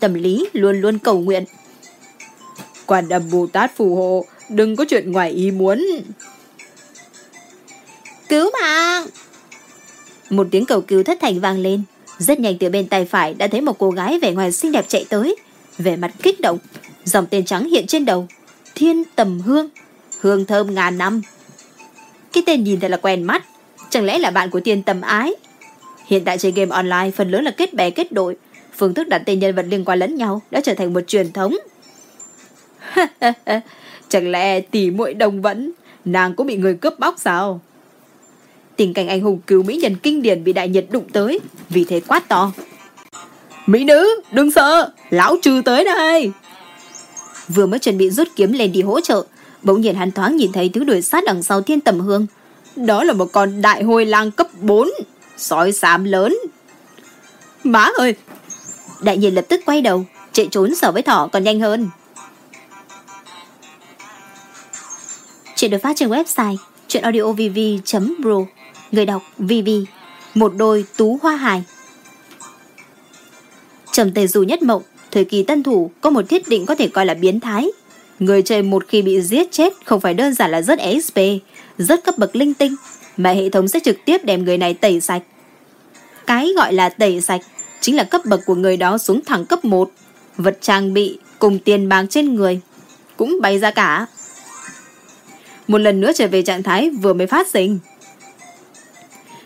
tâm lý luôn luôn cầu nguyện. Quan âm bồ tát phù hộ đừng có chuyện ngoài ý muốn. Cứu mạng! Một tiếng cầu cứu thất thành vang lên. Rất nhanh từ bên tay phải đã thấy một cô gái vẻ ngoài xinh đẹp chạy tới. Vẻ mặt kích động dòng tên trắng hiện trên đầu. Thiên tầm hương hương thơm ngàn năm. Cái tên nhìn thật là quen mắt, chẳng lẽ là bạn của tiên tầm ái? Hiện tại chơi game online phần lớn là kết bè kết đội, phương thức đặt tên nhân vật liên quan lẫn nhau đã trở thành một truyền thống. chẳng lẽ tỷ muội đồng vẫn, nàng cũng bị người cướp bóc sao? Tình cảnh anh hùng cứu mỹ nhân kinh điển bị đại nhật đụng tới, vì thế quát to. Mỹ nữ, đừng sợ, lão trừ tới đây. Vừa mới chuẩn bị rút kiếm lên đi hỗ trợ, Bỗng nhiên hắn thoáng nhìn thấy thứ đuổi sát đằng sau thiên tầm hương. Đó là một con đại hôi lang cấp 4, sói xám lớn. Má ơi! Đại nhiên lập tức quay đầu, chạy trốn so với thỏ còn nhanh hơn. Chuyện được phát trên website chuyenaudiovv.pro Người đọc VV Một đôi tú hoa hài Trầm tề dù nhất mộng Thời kỳ tân thủ có một thiết định có thể coi là biến thái Người chơi một khi bị giết chết không phải đơn giản là rất exp rất cấp bậc linh tinh, mà hệ thống sẽ trực tiếp đem người này tẩy sạch. Cái gọi là tẩy sạch chính là cấp bậc của người đó xuống thẳng cấp 1, vật trang bị cùng tiền bạc trên người cũng bay ra cả. Một lần nữa trở về trạng thái vừa mới phát sinh.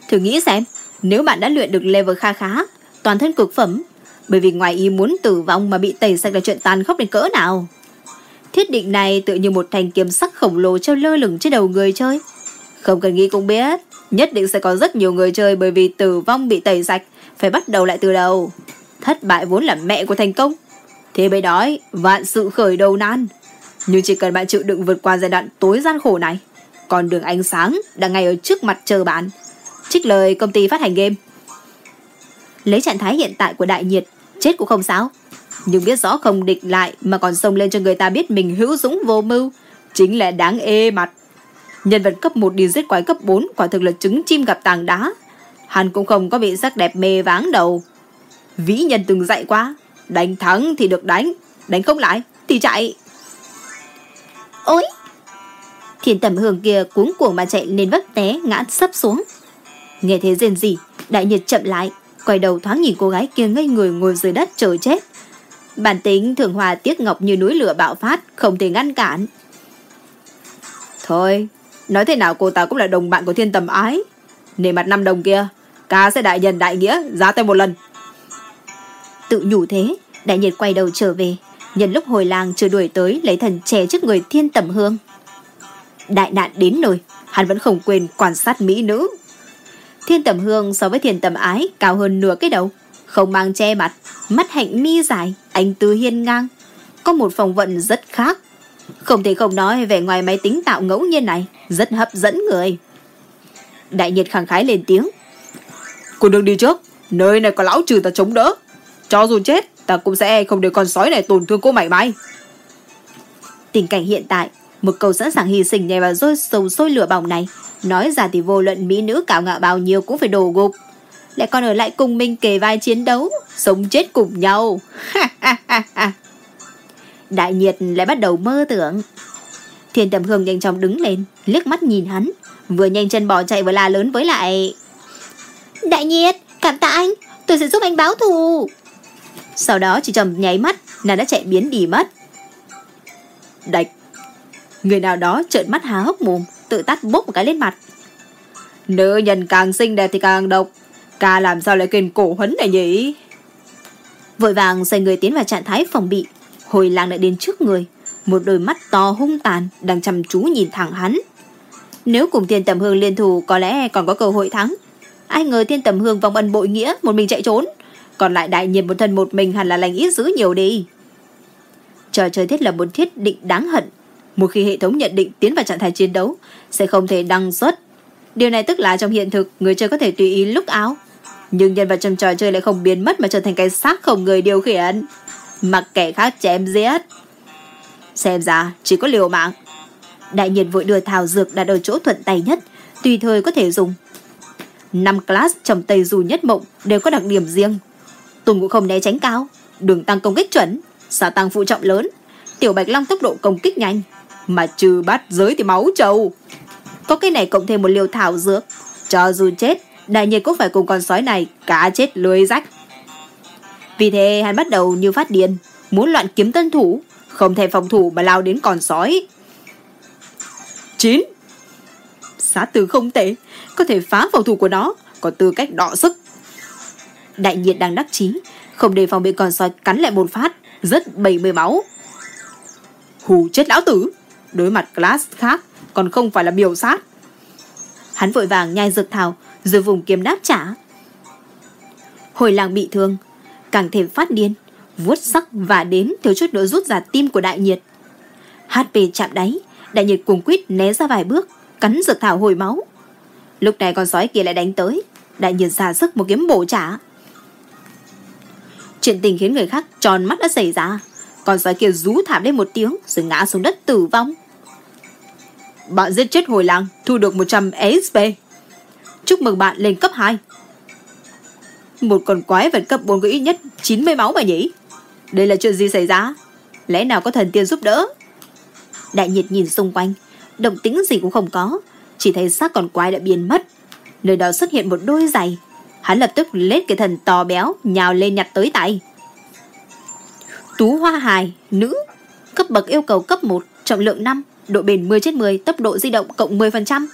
Thử nghĩ xem, nếu bạn đã luyện được level kha khá, toàn thân cực phẩm, bởi vì ngoài ý muốn tử vong mà bị tẩy sạch là chuyện tàn khốc đến cỡ nào. Thiết định này tự như một thanh kiếm sắc khổng lồ treo lơ lửng trên đầu người chơi. Không cần nghĩ cũng biết, nhất định sẽ có rất nhiều người chơi bởi vì tử vong bị tẩy sạch, phải bắt đầu lại từ đầu. Thất bại vốn là mẹ của thành công. Thế mới đói, vạn sự khởi đầu nan. Nhưng chỉ cần bạn chịu đựng vượt qua giai đoạn tối gian khổ này, còn đường ánh sáng đang ngay ở trước mặt chờ bạn. Trích lời công ty phát hành game. Lấy trạng thái hiện tại của đại nhiệt, chết cũng không sao nhưng biết rõ không địch lại mà còn xông lên cho người ta biết mình hữu dũng vô mưu, chính là đáng ê mặt. Nhân vật cấp 1 đi giết quái cấp 4 quả thực là trứng chim gặp tàng đá. Hắn cũng không có bị sắc đẹp mê váng đầu. Vĩ nhân từng dạy quá, đánh thắng thì được đánh, đánh không lại thì chạy. Ôi! Thiên tầm hương kia cuống cuồng mà chạy lên vấp té ngã sấp xuống. Nghe thế rên gì, đại nhiệt chậm lại, quay đầu thoáng nhìn cô gái kia ngây người ngồi dưới đất chờ chết. Bản tính thường hòa tiếc ngọc như núi lửa bạo phát, không thể ngăn cản. Thôi, nói thế nào cô ta cũng là đồng bạn của thiên tầm ái. Nề mặt năm đồng kia, Cá sẽ đại nhân đại nghĩa, giá tay một lần. Tự nhủ thế, đại nhiệt quay đầu trở về, nhân lúc hồi làng chưa đuổi tới lấy thần trẻ trước người thiên tầm hương. Đại nạn đến nơi, hắn vẫn không quên quan sát mỹ nữ. Thiên tầm hương so với thiên tầm ái cao hơn nửa cái đầu, không mang che mặt, mắt hạnh mi dài, anh tư hiên ngang. Có một phong vận rất khác. Không thể không nói về ngoài máy tính tạo ngẫu nhiên này, rất hấp dẫn người. Đại nhiệt khẳng khái lên tiếng. Cô đừng đi trước, nơi này có lão trừ ta chống đỡ. Cho dù chết, ta cũng sẽ không để con sói này tổn thương cô mảy may. Tình cảnh hiện tại, một câu sẵn sàng hy sinh nhảy vào rôi sầu sôi lửa bỏng này, nói ra thì vô luận mỹ nữ cạo ngạo bao nhiêu cũng phải đổ gục. Lại còn ở lại cùng mình kề vai chiến đấu, sống chết cùng nhau. Đại nhiệt lại bắt đầu mơ tưởng. Thiên tầm hương nhanh chóng đứng lên, liếc mắt nhìn hắn, vừa nhanh chân bỏ chạy vừa la lớn với lại. Đại nhiệt, cảm tạ anh, tôi sẽ giúp anh báo thù. Sau đó chỉ trong nháy mắt, nàng đã chạy biến đi mất. Đạch. Người nào đó trợn mắt há hốc mồm, tự tắt bốc một cái lên mặt. Nữ nhân càng xinh đẹp thì càng độc. Ca làm sao lại kền cổ huấn này nhỉ? Vội vàng xoay người tiến vào trạng thái phòng bị. Hồi lang đã đến trước người. Một đôi mắt to hung tàn đang chăm chú nhìn thẳng hắn. Nếu cùng thiên tầm hương liên thủ có lẽ còn có cơ hội thắng. Ai ngờ thiên tầm hương vòng ân bội nghĩa một mình chạy trốn. Còn lại đại nhiệt một thân một mình hẳn là lành ít dữ nhiều đi. Trò chơi thiết lập một thiết định đáng hận. Một khi hệ thống nhận định tiến vào trạng thái chiến đấu, sẽ không thể đăng xuất. Điều này tức là trong hiện thực, người chơi có thể tùy ý lúc áo. Nhưng nhân vật trong trò chơi lại không biến mất mà trở thành cái xác không người điều khiển. Mặc kẻ khác chém giết. Xem ra, chỉ có liều mạng. Đại nhiệt vội đưa thảo dược đặt ở chỗ thuận tay nhất, tùy thời có thể dùng. Năm class trong Tây dù nhất mộng đều có đặc điểm riêng, Tùng cũng không né tránh cao, đường tăng công kích chuẩn, xả tăng phụ trọng lớn, tiểu bạch long tốc độ công kích nhanh, mà trừ bát giới thì máu trâu. Có cái này cộng thêm một liều thảo dược, cho dù chết, đại nhiệt cũng phải cùng con sói này cá chết lưới rách. Vì thế hắn bắt đầu như phát điên, muốn loạn kiếm tân thủ, không thể phòng thủ mà lao đến con sói. 9. Xá từ không tệ, có thể phá phòng thủ của nó, có tư cách đọ sức. Đại nhiệt đang đắc chí, không đề phòng bị con sói cắn lại một phát, rất bảy mươi máu. Hù chết lão tử, đối mặt class khác còn không phải là biểu sát. Hắn vội vàng nhai dược thảo, rồi vùng kiếm đáp trả. Hồi làng bị thương, càng thêm phát điên, vuốt sắc và đến thiếu chút nữa rút ra tim của đại nhiệt. HP chạm đáy, đại nhiệt cuồng quýt né ra vài bước, cắn dược thảo hồi máu. Lúc này con sói kia lại đánh tới, đại nhiệt ra sức một kiếm bổ trả. Chuyện tình khiến người khác tròn mắt đã xảy ra. Con sói kia rú thảm lên một tiếng rồi ngã xuống đất tử vong. Bạn giết chết hồi làng, thu được 100 EXP. Chúc mừng bạn lên cấp 2. Một con quái vật cấp 4 có ít nhất 90 máu mà nhỉ? Đây là chuyện gì xảy ra? Lẽ nào có thần tiên giúp đỡ? Đại nhiệt nhìn xung quanh, động tĩnh gì cũng không có, chỉ thấy xác con quái đã biến mất. Nơi đó xuất hiện một đôi giày. Hắn lập tức lết cái thần to béo Nhào lên nhặt tới tay. Tú hoa hài, nữ Cấp bậc yêu cầu cấp 1 Trọng lượng 5, độ bền 10 trên 10 Tốc độ di động cộng 10%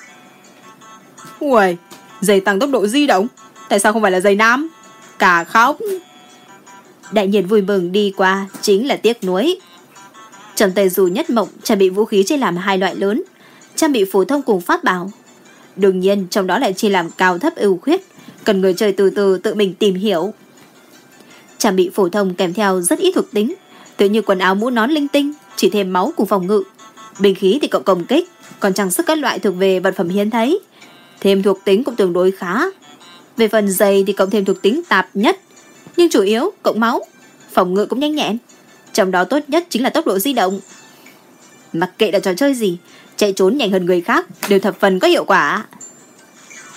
Uầy, giày tăng tốc độ di động? Tại sao không phải là giày nam? Cả khóc. Đại nhiệt vui mừng đi qua Chính là tiếc nuối. Trong tay dù nhất mộng trang bị vũ khí chia làm hai loại lớn Trang bị phổ thông cùng pháp bảo Đương nhiên trong đó lại chia làm cao thấp ưu khuyết cần người chơi từ từ tự mình tìm hiểu. Trang bị phổ thông kèm theo rất ít thuộc tính, tự như quần áo mũ nón linh tinh, chỉ thêm máu cùng phòng ngự. Bình khí thì cộng công kích, còn trang sức các loại thuộc về vật phẩm hiến thấy. Thêm thuộc tính cũng tương đối khá. Về phần giày thì cộng thêm thuộc tính tạp nhất, nhưng chủ yếu cộng máu, phòng ngự cũng nhanh nhẹn. Trong đó tốt nhất chính là tốc độ di động. Mặc kệ là trò chơi gì, chạy trốn nhanh hơn người khác đều thập phần có hiệu quả.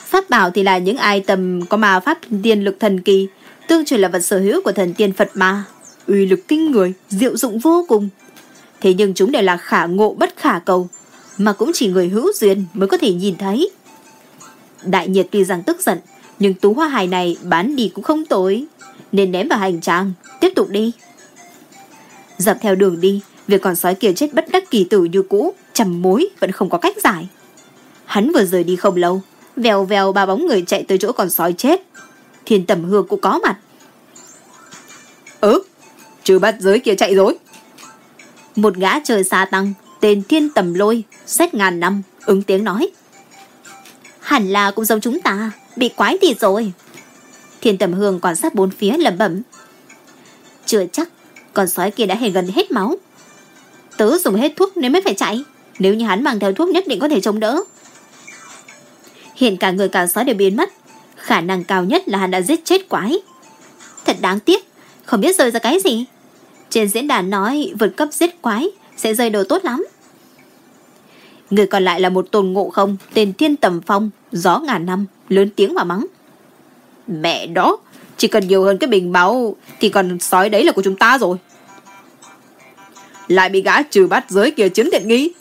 Pháp bảo thì là những ai tầm có ma pháp tiên lực thần kỳ, tương truyền là vật sở hữu của thần tiên Phật ma. Uy lực kinh người, diệu dụng vô cùng. Thế nhưng chúng đều là khả ngộ bất khả cầu. mà cũng chỉ người hữu duyên mới có thể nhìn thấy. Đại nhiệt tuy rằng tức giận, nhưng tú hoa hài này bán đi cũng không tối, nên ném vào hành trang, tiếp tục đi. Dập theo đường đi, việc con sói kia chết bất đắc kỳ tử như cũ, chầm mối vẫn không có cách giải. Hắn vừa rời đi không lâu, vèo vèo ba bóng người chạy tới chỗ con sói chết. Thiên tầm hương cũng có mặt. Ừ, trừ bắt giới kia chạy rồi. Một gã trời xa tăng, tên thiên tầm lôi, xét ngàn năm, ứng tiếng nói. Hẳn là cũng giống chúng ta, bị quái thịt rồi. Thiên tầm hương quan sát bốn phía lẩm bẩm. Chưa chắc, con sói kia đã hề gần hết máu. Tớ dùng hết thuốc nên mới phải chạy. Nếu như hắn mang theo thuốc nhất định có thể chống đỡ. Hiện cả người cả sói đều biến mất. Khả năng cao nhất là hắn đã giết chết quái. Thật đáng tiếc, không biết rơi ra cái gì. Trên diễn đàn nói vượt cấp giết quái sẽ rơi đồ tốt lắm. Người còn lại là một tôn ngộ không tên Thiên Tầm Phong, gió ngàn năm, lớn tiếng mà mắng. Mẹ đó, chỉ cần nhiều hơn cái bình máu thì còn sói đấy là của chúng ta rồi. Lại bị gã trừ bắt giới kia chiếm tiện nghi.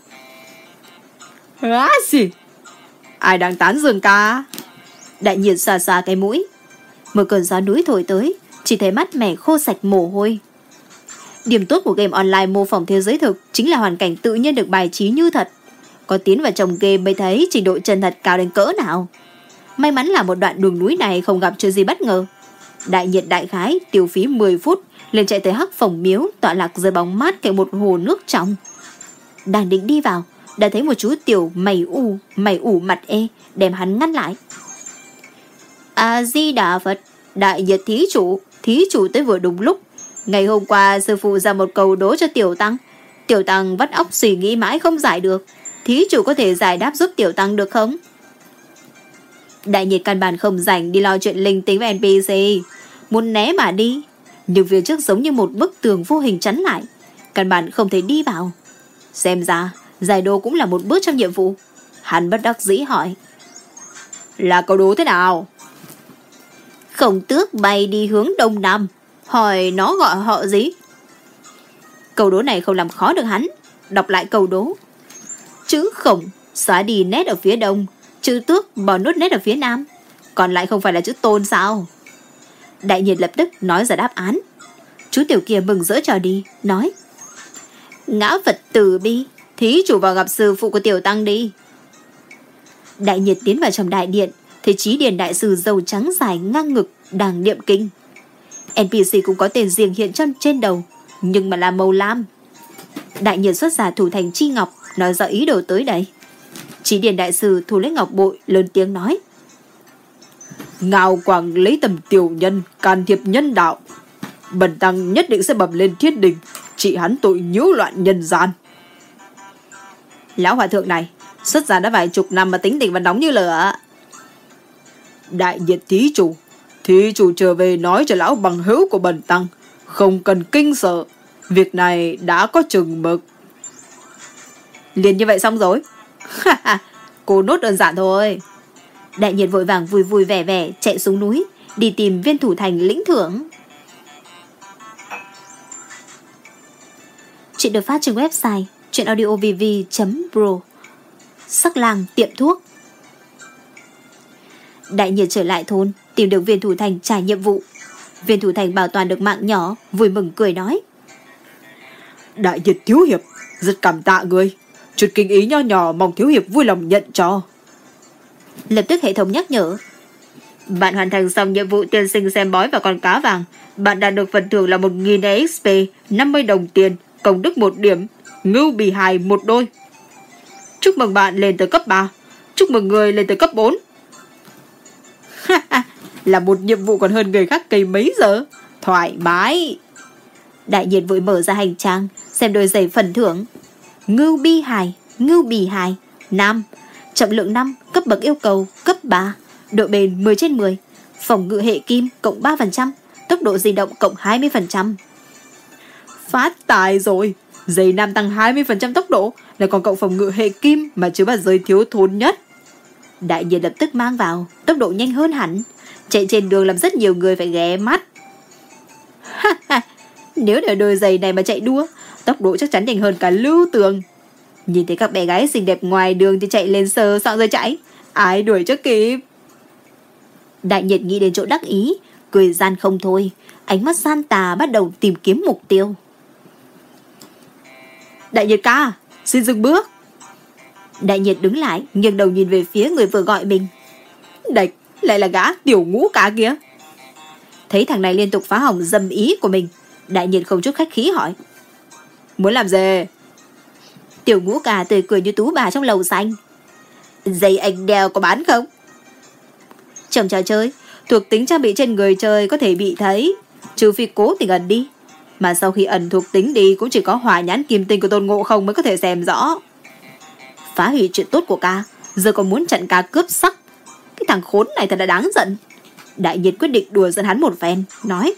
Á gì? Ai đang tán dương ca? Đại nhiệt xà xà cái mũi. Một cơn gió núi thổi tới, chỉ thấy mắt mẻ khô sạch mồ hôi. Điểm tốt của game online mô phỏng thế giới thực chính là hoàn cảnh tự nhiên được bài trí như thật. Có tiến vào trong game mới thấy trình độ chân thật cao đến cỡ nào. May mắn là một đoạn đường núi này không gặp chuyện gì bất ngờ. Đại nhiệt đại khái tiêu phí 10 phút lên chạy tới hắc phòng miếu tọa lạc dưới bóng mát cạnh một hồ nước trong. Đang định đi vào, đã thấy một chú tiểu mày u, mày ủ mặt ê, đem hắn ngăn lại. A-di-đà Phật, đại nhiệt thí chủ, thí chủ tới vừa đúng lúc. Ngày hôm qua sư phụ ra một câu đố cho tiểu tăng. Tiểu tăng vắt óc suy nghĩ mãi không giải được. Thí chủ có thể giải đáp giúp tiểu tăng được không? Đại nhiệt căn bản không rảnh đi lo chuyện linh tính với NPC. Muốn né mà đi. Nhưng phía trước giống như một bức tường vô hình chắn lại. Căn bản không thể đi vào. Xem ra, giải đố cũng là một bước trong nhiệm vụ. Hắn bất đắc dĩ hỏi. Là cầu đố thế nào? Khổng tước bay đi hướng đông nam. Hỏi nó gọi họ gì? Câu đố này không làm khó được hắn. Đọc lại câu đố. Chữ khổng xóa đi nét ở phía đông, Chữ tước bỏ nốt nét ở phía nam Còn lại không phải là chữ tôn sao Đại nhiệt lập tức nói ra đáp án Chú tiểu kia mừng rỡ trò đi, Nói, Ngã vật từ bi Thí chủ vào gặp sư phụ của tiểu tăng đi Đại nhiệt tiến vào trong đại điện Thấy trí điền đại sư dầu trắng dài ngang ngực Đang niệm kinh NPC cũng có tên riêng hiện trong trên đầu Nhưng mà là màu lam Đại nhiệt xuất giả thủ thành chi ngọc Nói rõ ý đồ tới đây trí điền đại sư thu lấy ngọc bội lớn tiếng nói. ngào quảng lấy tầm tiểu nhân, can thiệp nhân đạo. Bần tăng nhất định sẽ bầm lên thiết đình, trị hắn tội nhiễu loạn nhân gian. Lão hòa thượng này, xuất gia đã vài chục năm mà tính tình vẫn nóng như lửa. Đại nhiệt thí chủ, thí chủ trở về nói cho lão bằng hữu của bần tăng, không cần kinh sợ, việc này đã có chừng mực. Liền như vậy xong rồi. Cô nốt đơn giản thôi. Đại nhiệt vội vàng vui vui vẻ vẻ chạy xuống núi, đi tìm viên thủ thành lĩnh thưởng. Chuyện được phát trên website chuyenaudiovv.pro Sắc làng tiệm thuốc Đại nhiệt trở lại thôn, tìm được viên thủ thành trả nhiệm vụ. Viên thủ thành bảo toàn được mạng nhỏ, vui mừng cười nói. Đại nhiệt thiếu hiệp, rất cảm tạ người. Chút kinh ý nho nhỏ mong thiếu hiệp vui lòng nhận cho. Lập tức hệ thống nhắc nhở. Bạn hoàn thành xong nhiệm vụ tiên sinh xem bói và con cá vàng. Bạn đạt được phần thưởng là 1.000 EXP, 50 đồng tiền, công đức một điểm, ngưu bì hài một đôi. Chúc mừng bạn lên tới cấp 3. Chúc mừng người lên tới cấp 4. là một nhiệm vụ còn hơn người khác cây mấy giờ. Thoải mái. Đại nhiệt vội mở ra hành trang, xem đôi giày phần thưởng. Ngưu bi hài, ngưu bì hài, nam, trọng lượng 5, cấp bậc yêu cầu, cấp 3, độ bền 10 trên 10, phòng ngự hệ kim cộng 3%, tốc độ di động cộng 20%. Phát tài rồi, giày nam tăng 20% tốc độ, là còn cộng phòng ngự hệ kim mà chứa bà giới thiếu thốn nhất. Đại nhiên lập tức mang vào, tốc độ nhanh hơn hẳn, chạy trên đường làm rất nhiều người phải ghé mắt. Nếu để đôi giày này mà chạy đua, tốc độ chắc chắn nhanh hơn cả lưu tường. Nhìn thấy các bé gái xinh đẹp ngoài đường thì chạy lên sờ soạn rồi chạy. Ai đuổi cho kịp. Đại nhiệt nghĩ đến chỗ đắc ý, cười gian không thôi. Ánh mắt san tà bắt đầu tìm kiếm mục tiêu. Đại nhiệt ca, xin dừng bước. Đại nhiệt đứng lại, nghiêng đầu nhìn về phía người vừa gọi mình. Đạch, lại là gã tiểu ngũ cá kia. Thấy thằng này liên tục phá hỏng dâm ý của mình, đại nhiệt không chút khách khí hỏi. Muốn làm gì? Tiểu ngũ cà tươi cười như tú bà trong lầu xanh. Dây anh đeo có bán không? Trong trò chơi, thuộc tính trang bị trên người chơi có thể bị thấy, trừ phi cố tình ẩn đi. Mà sau khi ẩn thuộc tính đi cũng chỉ có hỏa nhãn kim tinh của tôn ngộ không mới có thể xem rõ. Phá hủy chuyện tốt của ca, giờ còn muốn chặn ca cướp sắc. Cái thằng khốn này thật là đáng giận. Đại nhiệt quyết định đùa dân hắn một phen, nói.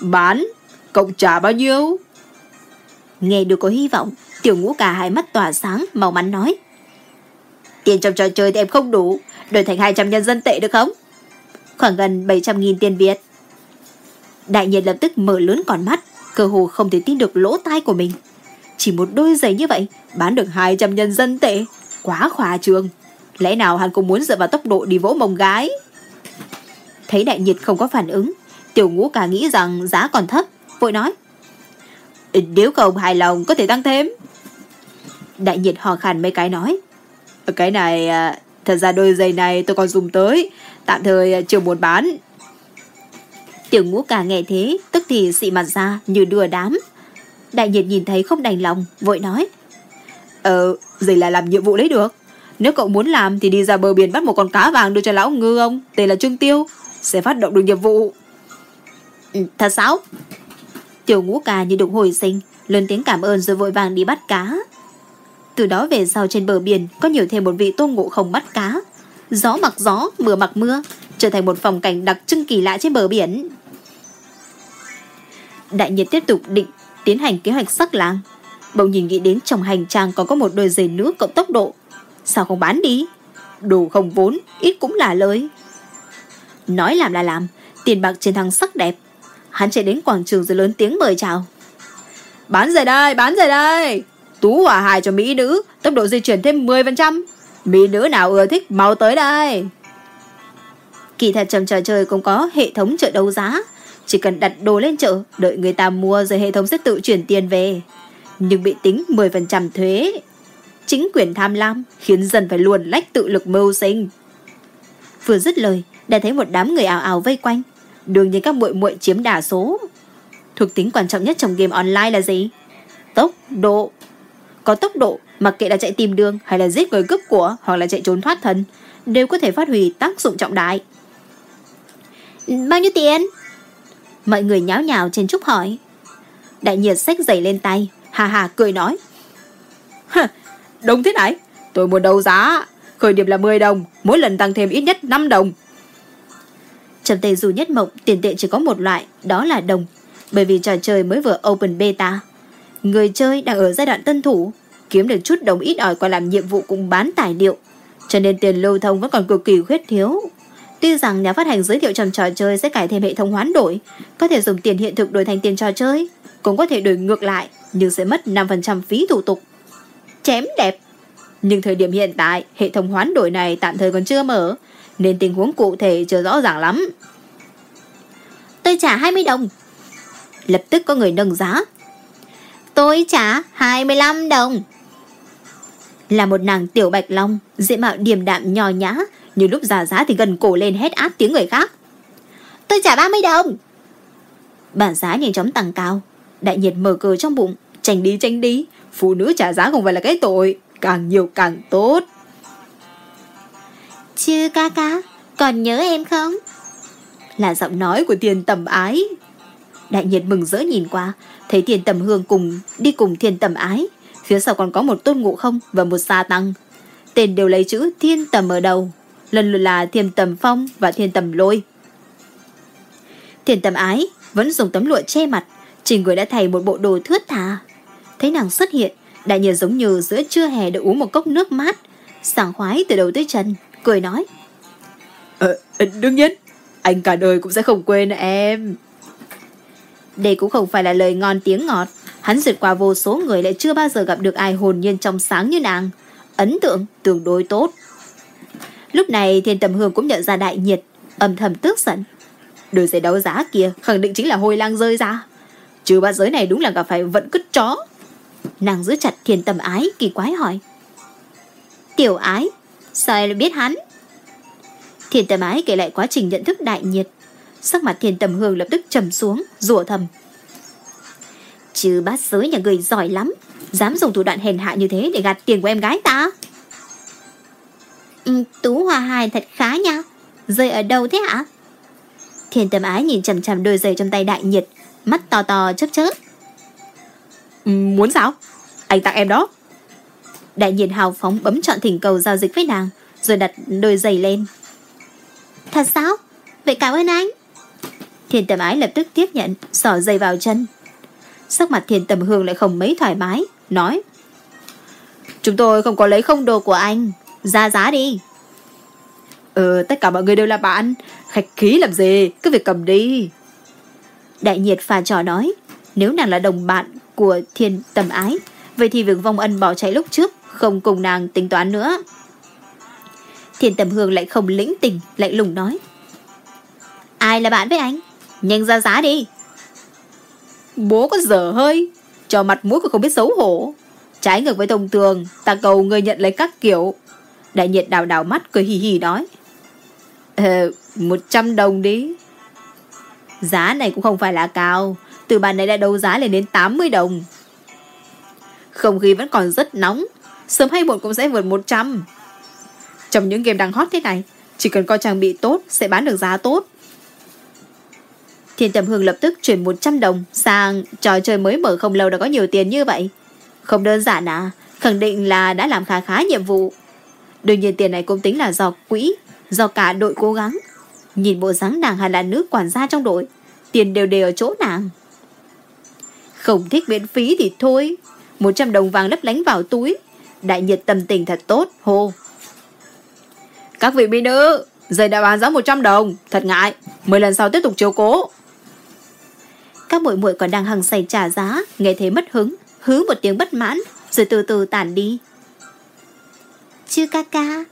Bán, cộng trả bao nhiêu? Nghe được có hy vọng, tiểu ngũ cả hai mắt tỏa sáng, màu mắn nói. Tiền trong trò chơi thì em không đủ, đổi thành 200 nhân dân tệ được không? Khoảng gần 700.000 tiền Việt. Đại nhiệt lập tức mở lớn con mắt, cơ hồ không thể tin được lỗ tai của mình. Chỉ một đôi giày như vậy, bán được 200 nhân dân tệ. Quá khỏa trường. Lẽ nào hắn cũng muốn dựa vào tốc độ đi vỗ mông gái? Thấy đại nhiệt không có phản ứng, tiểu ngũ cả nghĩ rằng giá còn thấp, vội nói. Nếu không hài lòng có thể tăng thêm. Đại nhiệt hò khàn mấy cái nói. Cái này, à, thật ra đôi giày này tôi còn dùng tới, tạm thời chưa muốn bán. Tiểu ngũ cả nghe thế, tức thì xị mặt ra như đưa đám. Đại nhiệt nhìn thấy không đành lòng, vội nói. Ờ, gì là làm nhiệm vụ lấy được. Nếu cậu muốn làm thì đi ra bờ biển bắt một con cá vàng đưa cho lão ngư ông, tên là Trương Tiêu, sẽ phát động được nhiệm vụ. Ừ, thật sao? Tiểu ngũ cà như đụng hồi sinh, lớn tiếng cảm ơn rồi vội vàng đi bắt cá. Từ đó về sau trên bờ biển có nhiều thêm một vị tôn ngộ không bắt cá. Gió mặc gió, mưa mặc mưa, trở thành một phong cảnh đặc trưng kỳ lạ trên bờ biển. Đại nhiệt tiếp tục định tiến hành kế hoạch sắc làng. Bỗng nhìn nghĩ đến trong hành trang còn có một đôi giày nữ cộng tốc độ. Sao không bán đi? Đồ không vốn, ít cũng là lời. Nói làm là làm, tiền bạc trên thằng sắc đẹp. Hắn chạy đến quảng trường rồi lớn tiếng mời chào. Bán giày đây, bán giày đây. Tú hỏa hài cho mỹ nữ, tốc độ di chuyển thêm 10%. Mỹ nữ nào ưa thích mau tới đây. Kỳ thật trầm trò chơi cũng có hệ thống chợ đấu giá. Chỉ cần đặt đồ lên chợ, đợi người ta mua rồi hệ thống sẽ tự chuyển tiền về. Nhưng bị tính 10% thuế. Chính quyền tham lam khiến dân phải luồn lách tự lực mưu sinh. Vừa dứt lời, đã thấy một đám người ảo ảo vây quanh. Đương nhiên các muội muội chiếm đa số. Thuộc tính quan trọng nhất trong game online là gì? Tốc độ. Có tốc độ, mặc kệ là chạy tìm đường hay là giết người cướp của hoặc là chạy trốn thoát thân, đều có thể phát huy tác dụng trọng đại. Bao nhiêu tiền? Mọi người nháo nhào trên trúc hỏi. Đại nhiệt xách giày lên tay, hà hà cười nói. Đúng thế này, tôi muốn đấu giá, khởi điểm là 10 đồng, mỗi lần tăng thêm ít nhất 5 đồng. Trầm tề dù nhất mộng, tiền tệ chỉ có một loại, đó là đồng. Bởi vì trò chơi mới vừa open beta. Người chơi đang ở giai đoạn tân thủ, kiếm được chút đồng ít ỏi qua làm nhiệm vụ cũng bán tài liệu. Cho nên tiền lưu thông vẫn còn cực kỳ khuyết thiếu. Tuy rằng nhà phát hành giới thiệu trong trò chơi sẽ cải thêm hệ thống hoán đổi, có thể dùng tiền hiện thực đổi thành tiền trò chơi, cũng có thể đổi ngược lại, nhưng sẽ mất 5% phí thủ tục. Chém đẹp! Nhưng thời điểm hiện tại, hệ thống hoán đổi này tạm thời còn chưa mở, nên tình huống cụ thể chưa rõ ràng lắm. Tôi trả 20 đồng. Lập tức có người nâng giá. Tôi trả 25 đồng. Là một nàng tiểu bạch long, diện mạo điềm đạm nhỏ nhã, nhưng lúc giả giá thì gần cổ lên hét áp tiếng người khác. Tôi trả 30 đồng. Bản giá nhanh chóng tăng cao. Đại nhiệt mở cờ trong bụng, tranh đi tranh đi. Phụ nữ trả giá không phải là cái tội, càng nhiều càng tốt. Chứ ca ca, còn nhớ em không? Là giọng nói của tiền tầm ái. Đại nhiệt mừng rỡ nhìn qua, thấy tiền tầm hương cùng đi cùng thiên tầm ái. Phía sau còn có một tôn ngộ không và một sa tăng. Tên đều lấy chữ thiên tầm ở đầu. Lần lượt là thiên tầm phong và thiên tầm lôi. Thiên tầm ái vẫn dùng tấm lụa che mặt, chỉ người đã thay một bộ đồ thướt tha. Thấy nàng xuất hiện, đại nhiệt giống như giữa trưa hè được uống một cốc nước mát, sảng khoái từ đầu tới chân, cười nói. Ờ, đương nhiên, anh cả đời cũng sẽ không quên em. Đây cũng không phải là lời ngon tiếng ngọt. Hắn duyệt qua vô số người lại chưa bao giờ gặp được ai hồn nhiên trong sáng như nàng. Ấn tượng tương đối tốt. Lúc này thiên tầm hương cũng nhận ra đại nhiệt, âm thầm tức giận. Đôi giày đấu giá kia khẳng định chính là hôi lang rơi ra. Trừ ba giới này đúng là gặp phải vận cứt chó. Nàng giữ chặt thiên tầm ái kỳ quái hỏi. Tiểu ái, sao em lại biết hắn? Thiên tầm ái kể lại quá trình nhận thức đại nhiệt. Sắc mặt thiên tầm hương lập tức trầm xuống, rủa thầm. Chứ bát giới nhà người giỏi lắm, dám dùng thủ đoạn hèn hạ như thế để gạt tiền của em gái ta. Ừ, Tú Hoa Hài thật khá nha, rơi ở đâu thế hả? Thiên tầm ái nhìn chầm chầm đôi giày trong tay đại nhiệt, mắt to to chớp chớp. Ừ, muốn sao? Anh tặng em đó. Đại nhiệt hào phóng bấm chọn thỉnh cầu giao dịch với nàng, rồi đặt đôi giày lên. Thật sao? Vậy cảm ơn anh. Thiên tầm ái lập tức tiếp nhận, sỏ giày vào chân. Sắc mặt thiên tầm hương lại không mấy thoải mái, nói. Chúng tôi không có lấy không đồ của anh, ra giá đi. Ừ, tất cả mọi người đều là bạn, khách khí làm gì, cứ việc cầm đi. Đại nhiệt pha trò nói, nếu nàng là đồng bạn của thiên tầm ái, vậy thì việc vong ân bỏ chạy lúc trước không cùng nàng tính toán nữa. Thiên tầm hương lại không lĩnh tình, lại lùng nói. Ai là bạn với anh? Nhanh ra giá đi. Bố có dở hơi, cho mặt mũi cũng không biết xấu hổ. Trái ngược với thông thường, ta cầu người nhận lấy các kiểu. Đại nhiệt đào đào mắt cười hì hì nói. Ờ, một trăm đồng đi. Giá này cũng không phải là cao, từ bàn này đã đấu giá lên đến 80 đồng. Không khí vẫn còn rất nóng, sớm hay muộn cũng sẽ vượt 100. Trong những game đang hot thế này, chỉ cần coi trang bị tốt sẽ bán được giá tốt. Thiên Tầm Hương lập tức chuyển 100 đồng sang trò chơi mới mở không lâu đã có nhiều tiền như vậy. Không đơn giản à, khẳng định là đã làm khá khá nhiệm vụ. Đương nhiên tiền này cũng tính là do quỹ, do cả đội cố gắng. Nhìn bộ dáng nàng hẳn là nữ quản gia trong đội, tiền đều đều ở chỗ nàng. Không thích miễn phí thì thôi, 100 đồng vàng lấp lánh vào túi. Đại nhiệt tâm tình thật tốt, hô. Các vị mỹ nữ, giày đã bán giá 100 đồng, thật ngại, 10 lần sau tiếp tục chiếu cố. Các muội muội còn đang hằng say trả giá, nghe thấy mất hứng, hứ một tiếng bất mãn, rồi từ từ tản đi. Chứ ca ca,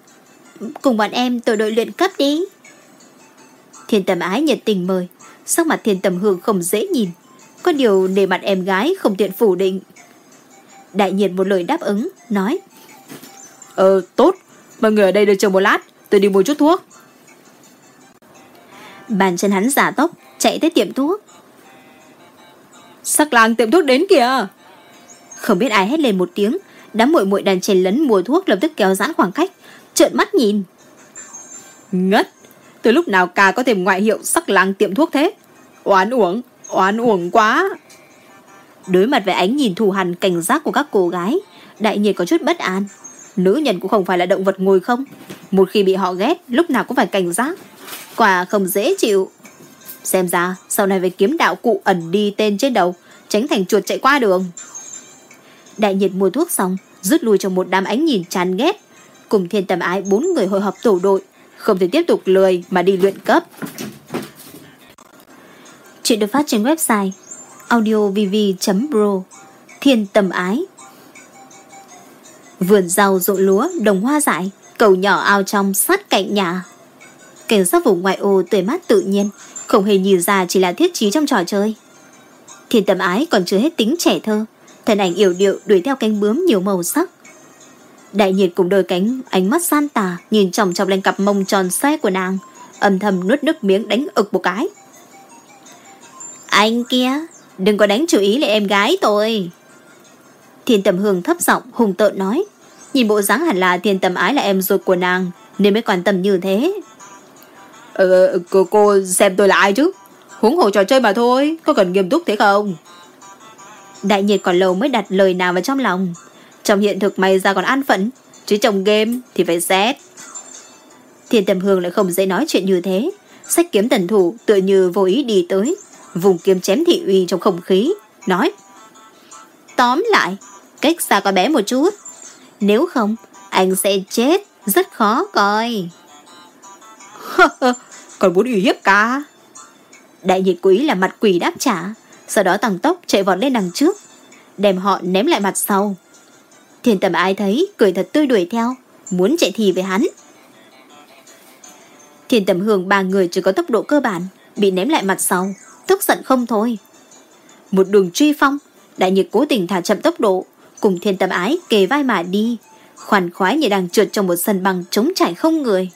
cùng bọn em tổ đội luyện cấp đi. Thiên tầm ái nhiệt tình mời, sắc mặt thiên tầm hương không dễ nhìn. Có điều để mặt em gái không tiện phủ định. Đại nhiệt một lời đáp ứng, nói. Ờ, tốt, mọi người ở đây đợi chờ một lát, tôi đi mua chút thuốc. Bàn chân hắn giả tốc, chạy tới tiệm thuốc. Sắc lang tiệm thuốc đến kìa. Không biết ai hét lên một tiếng, đám muội muội đàn chen lấn mua thuốc lập tức kéo giãn khoảng cách, trợn mắt nhìn. Ngất, từ lúc nào ca có thêm ngoại hiệu sắc lang tiệm thuốc thế? Oán uổng, oán uổng quá. Đối mặt với ánh nhìn thù hằn cảnh giác của các cô gái, đại nhiệt có chút bất an. Nữ nhân cũng không phải là động vật ngồi không. Một khi bị họ ghét, lúc nào cũng phải cảnh giác. Quả không dễ chịu. Xem ra, sau này phải kiếm đạo cụ ẩn đi tên trên đầu, tránh thành chuột chạy qua đường. Đại nhiệt mua thuốc xong, rút lui trong một đám ánh nhìn chán ghét. Cùng thiên tầm ái bốn người hội họp tổ đội, không thể tiếp tục lười mà đi luyện cấp. Chuyện được phát trên website audiovv.pro Thiên tầm ái Vườn rau rộ lúa, đồng hoa dại, cầu nhỏ ao trong sát cạnh nhà. Cảnh sát vùng ngoại ô tươi mát tự nhiên, không hề nhìn ra chỉ là thiết trí trong trò chơi. Thiên tầm ái còn chưa hết tính trẻ thơ, thân ảnh yểu điệu đuổi theo cánh bướm nhiều màu sắc. Đại nhiệt cùng đôi cánh, ánh mắt san tà, nhìn chòng chọc lên cặp mông tròn xe của nàng, âm thầm nuốt nước miếng đánh ực một cái. Anh kia, đừng có đánh chú ý lại em gái tôi. Thiên tầm hương thấp giọng hùng tợn nói, nhìn bộ dáng hẳn là thiên tầm ái là em ruột của nàng, nên mới quan tâm như thế. Ờ, cô, cô xem tôi là ai chứ? Huống hồ trò chơi mà thôi, có cần nghiêm túc thế không? Đại nhiệt còn lâu mới đặt lời nào vào trong lòng. Trong hiện thực mày ra còn an phận, chứ chồng game thì phải xét. Thiên tầm hương lại không dễ nói chuyện như thế. Sách kiếm tần thủ tựa như vô ý đi tới, vùng kiếm chém thị uy trong không khí, nói. Tóm lại, cách xa con bé một chút. Nếu không, anh sẽ chết, rất khó coi. còn muốn uy hiếp cả. Đại nhiệt quý là mặt quỷ đáp trả, sau đó tăng tốc chạy vọt lên đằng trước, đem họ ném lại mặt sau. Thiên tầm ái thấy, cười thật tươi đuổi theo, muốn chạy thì với hắn. Thiên tầm hương ba người chỉ có tốc độ cơ bản, bị ném lại mặt sau, tức giận không thôi. Một đường truy phong, đại nhiệt cố tình thả chậm tốc độ, cùng thiên tầm ái kề vai mà đi, khoan khoái như đang trượt trong một sân băng trống trải không người.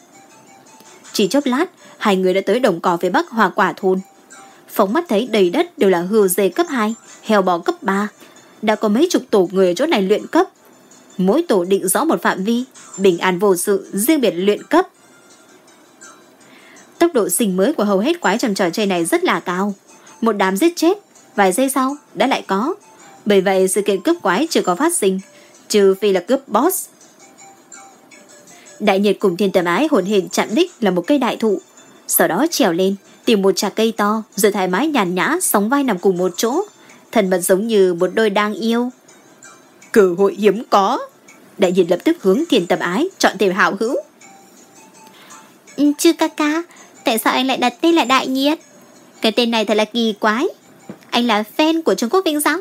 Chỉ chốc lát, hai người đã tới đồng cỏ phía bắc hòa quả thôn. Phóng mắt thấy đầy đất đều là hươu dê cấp 2, heo bò cấp 3. Đã có mấy chục tổ người ở chỗ này luyện cấp. Mỗi tổ định rõ một phạm vi, bình an vô sự, riêng biệt luyện cấp. Tốc độ sinh mới của hầu hết quái trong trò chơi này rất là cao. Một đám giết chết, vài giây sau đã lại có. Bởi vậy sự kiện cướp quái chưa có phát sinh, trừ phi là cướp boss. Đại nhiệt cùng thiên tầm ái hồn hình chạm đích là một cây đại thụ, sau đó trèo lên, tìm một trà cây to, rồi thoải mái nhàn nhã, sóng vai nằm cùng một chỗ. Thần mật giống như một đôi đang yêu. Cơ hội hiếm có. Đại diện lập tức hướng thiền tầm ái, chọn tìm hảo hữu. Ừ, Chứ ca ca, tại sao anh lại đặt tên là Đại Nhiệt? Cái tên này thật là kỳ quái. Anh là fan của Trung Quốc Vĩnh sao?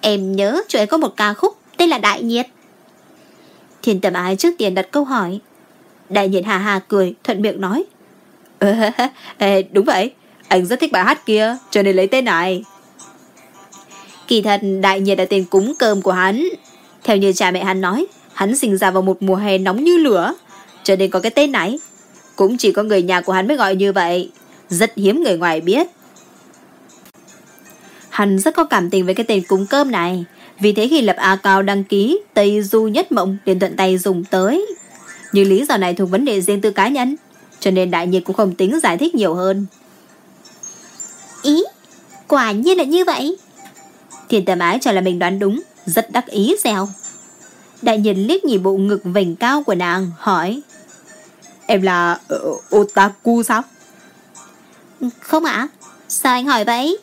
Em nhớ chỗ ấy có một ca khúc tên là Đại Nhiệt. Thiên tầm ái trước tiên đặt câu hỏi. Đại nhiệt hà hà cười, thuận miệng nói. Ê, đúng vậy, anh rất thích bài hát kia, cho nên lấy tên này. Kỳ thật, đại nhiệt là tên cúng cơm của hắn. Theo như cha mẹ hắn nói, hắn sinh ra vào một mùa hè nóng như lửa, cho nên có cái tên này. Cũng chỉ có người nhà của hắn mới gọi như vậy, rất hiếm người ngoài biết. Hắn rất có cảm tình với cái tên cúng cơm này, vì thế khi lập A Cao đăng ký Tây Du Nhất Mộng liền thuận tay dùng tới. Nhưng lý do này thuộc vấn đề riêng tư cá nhân, cho nên đại nhiệt cũng không tính giải thích nhiều hơn. Ý, quả nhiên là như vậy. Thiên tầm ái cho là mình đoán đúng, rất đắc ý xèo. Đại nhiệt liếc nhìn bộ ngực vành cao của nàng, hỏi. Em là uh, otaku sao? Không ạ, sao anh hỏi vậy?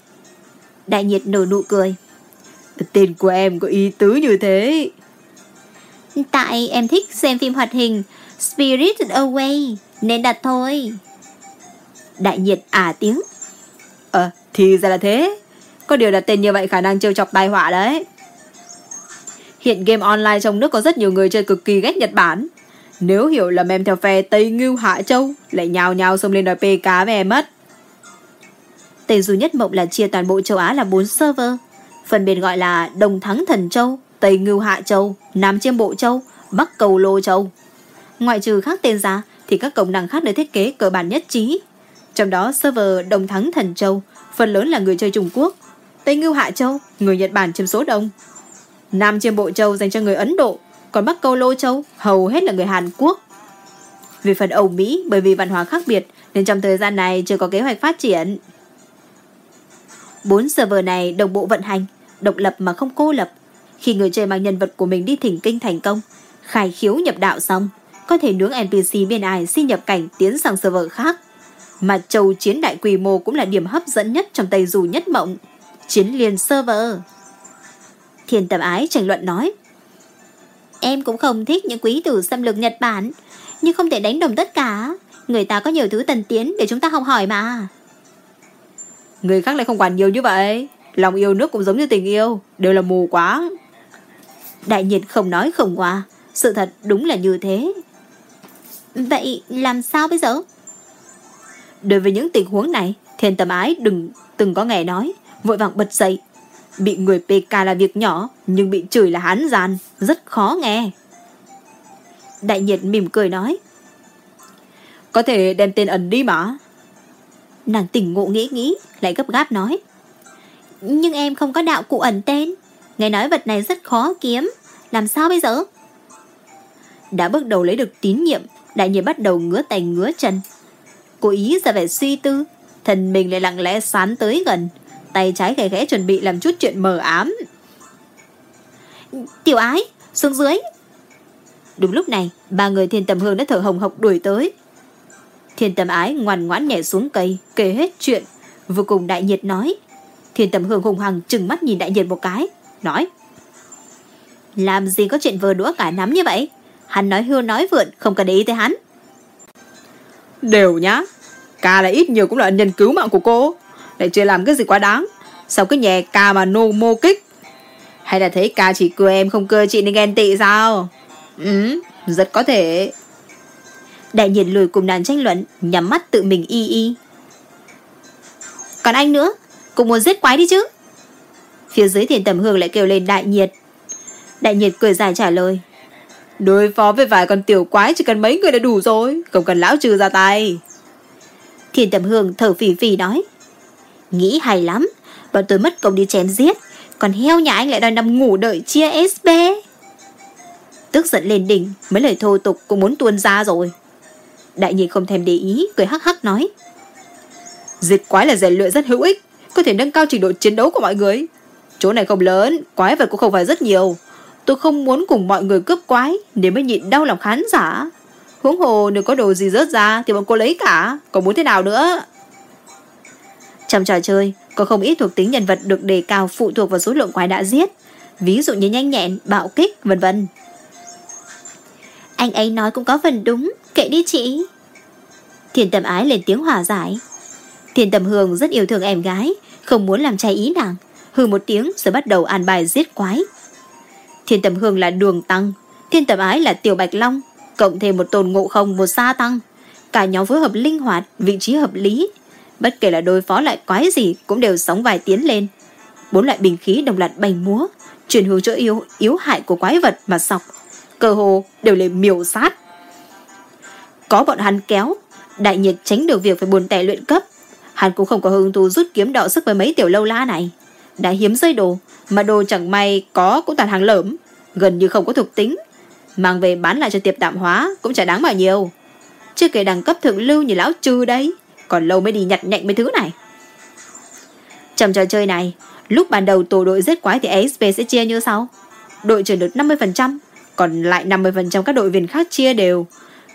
Đại nhiệt nở nụ cười. Tên của em có ý tứ như thế. Tại em thích xem phim hoạt hình Spirit Away nên đặt thôi. Đại nhiệt à tiếng. Ờ, thì ra là thế. Có điều đặt tên như vậy khả năng trêu chọc tai họa đấy. Hiện game online trong nước có rất nhiều người chơi cực kỳ ghét Nhật Bản. Nếu hiểu là em theo phe Tây Ngưu Hạ Châu, lại nhào nhào xông lên đòi PK với em mất. Tây Du Nhất Mộng là chia toàn bộ châu Á là 4 server. Phần biệt gọi là Đồng Thắng Thần Châu, Tây Ngưu Hạ Châu, Nam Chiêm Bộ Châu, Bắc Cầu Lô Châu. Ngoại trừ khác tên ra, thì các công năng khác được thiết kế cơ bản nhất trí. Trong đó server Đồng Thắng Thần Châu, phần lớn là người chơi Trung Quốc. Tây Ngưu Hạ Châu, người Nhật Bản chiếm số đông. Nam Chiêm Bộ Châu dành cho người Ấn Độ, còn Bắc Câu Lô Châu hầu hết là người Hàn Quốc. Về phần Âu Mỹ, bởi vì văn hóa khác biệt, nên trong thời gian này chưa có kế hoạch phát triển. Bốn server này đồng bộ vận hành, độc lập mà không cô lập. Khi người chơi mang nhân vật của mình đi thỉnh kinh thành công, khai khiếu nhập đạo xong, có thể nướng NPC bên ai xin nhập cảnh tiến sang server khác. Mà châu chiến đại quy mô cũng là điểm hấp dẫn nhất trong Tây Dù nhất mộng. Chiến liên server. Thiên tầm ái tranh luận nói. Em cũng không thích những quý tử xâm lược Nhật Bản, nhưng không thể đánh đồng tất cả. Người ta có nhiều thứ tần tiến để chúng ta học hỏi mà. Người khác lại không quản nhiều như vậy. Lòng yêu nước cũng giống như tình yêu, đều là mù quáng. Đại nhiệt không nói không qua, sự thật đúng là như thế. Vậy làm sao bây giờ? Đối với những tình huống này, thiên tầm ái đừng từng có nghe nói, vội vàng bật dậy. Bị người PK là việc nhỏ, nhưng bị chửi là hán gian, rất khó nghe. Đại nhiệt mỉm cười nói. Có thể đem tên ẩn đi mà. Nàng tỉnh ngộ nghĩ nghĩ, lại gấp gáp nói. Nhưng em không có đạo cụ ẩn tên. Nghe nói vật này rất khó kiếm. Làm sao bây giờ? Đã bước đầu lấy được tín nhiệm, đại nhiên bắt đầu ngứa tay ngứa chân. Cố ý ra vẻ suy tư, thần mình lại lặng lẽ sán tới gần, tay trái khẽ khẽ chuẩn bị làm chút chuyện mờ ám. Tiểu ái, xuống dưới. Đúng lúc này, ba người thiên tầm hương đã thở hồng hộc đuổi tới. Thiên tầm ái ngoan ngoãn nhảy xuống cây, kể hết chuyện, vô cùng đại nhiệt nói. Thiên tầm hương hùng hằng trừng mắt nhìn đại nhiệt một cái, nói. Làm gì có chuyện vờ đũa cả nắm như vậy? Hắn nói hưu nói vượn, không cần để ý tới hắn. Đều nhá. Ca là ít nhiều cũng là ân nhân cứu mạng của cô. Lại chưa làm cái gì quá đáng. Sao cứ nhè ca mà nô mô kích? Hay là thấy ca chỉ cười em không cười chị nên ghen tị sao? Ừ, rất có thể. Đại nhiệt lùi cùng nàng tranh luận, nhắm mắt tự mình y y. Còn anh nữa, cũng muốn giết quái đi chứ. Phía dưới thiền tầm hương lại kêu lên đại nhiệt. Đại nhiệt cười dài trả lời. Đối phó với vài con tiểu quái chỉ cần mấy người đã đủ rồi, không cần lão trừ ra tay. Thiên tầm hương thở phì phì nói. Nghĩ hay lắm, bọn tôi mất công đi chém giết, còn heo nhà anh lại đòi nằm ngủ đợi chia SB. Tức giận lên đỉnh, mấy lời thô tục cũng muốn tuôn ra rồi. Đại nhị không thèm để ý, cười hắc hắc nói. Diệt quái là rèn luyện rất hữu ích, có thể nâng cao trình độ chiến đấu của mọi người. Chỗ này không lớn, quái vật cũng không phải rất nhiều. Tôi không muốn cùng mọi người cướp quái, để mới nhịn đau lòng khán giả. Huống hồ nếu có đồ gì rớt ra thì bọn cô lấy cả, còn muốn thế nào nữa? Trong trò chơi, có không ít thuộc tính nhân vật được đề cao phụ thuộc vào số lượng quái đã giết. Ví dụ như nhanh nhẹn, bạo kích, vân vân. Anh ấy nói cũng có phần đúng, kệ đi chị. Thiền tầm ái lên tiếng hòa giải. Thiền tầm hương rất yêu thương em gái, không muốn làm trái ý nàng. Hừ một tiếng rồi bắt đầu an bài giết quái. Thiên tầm hương là đường tăng, thiên tầm ái là tiểu bạch long, cộng thêm một tồn ngộ không một sa tăng. Cả nhóm phối hợp linh hoạt, vị trí hợp lý. Bất kể là đối phó lại quái gì cũng đều sóng vài tiến lên. Bốn loại bình khí đồng loạt bành múa, chuyển hướng chỗ yếu, yếu hại của quái vật mà sọc. Cơ hồ đều lấy miểu sát. Có bọn hắn kéo, đại nhiệt tránh được việc phải buồn tẻ luyện cấp. Hắn cũng không có hứng thú rút kiếm đọ sức với mấy tiểu lâu la này. Đã hiếm rơi đồ, mà đồ chẳng may có cũng toàn hàng lởm, gần như không có thuộc tính. Mang về bán lại cho tiệp tạm hóa cũng chả đáng bao nhiêu. Chưa kể đẳng cấp thượng lưu như lão trư đấy, còn lâu mới đi nhặt nhạnh mấy thứ này. Trong trò chơi này, lúc ban đầu tổ đội giết quái thì ASP sẽ chia như sau. Đội trưởng được 50%, còn lại 50% các đội viên khác chia đều.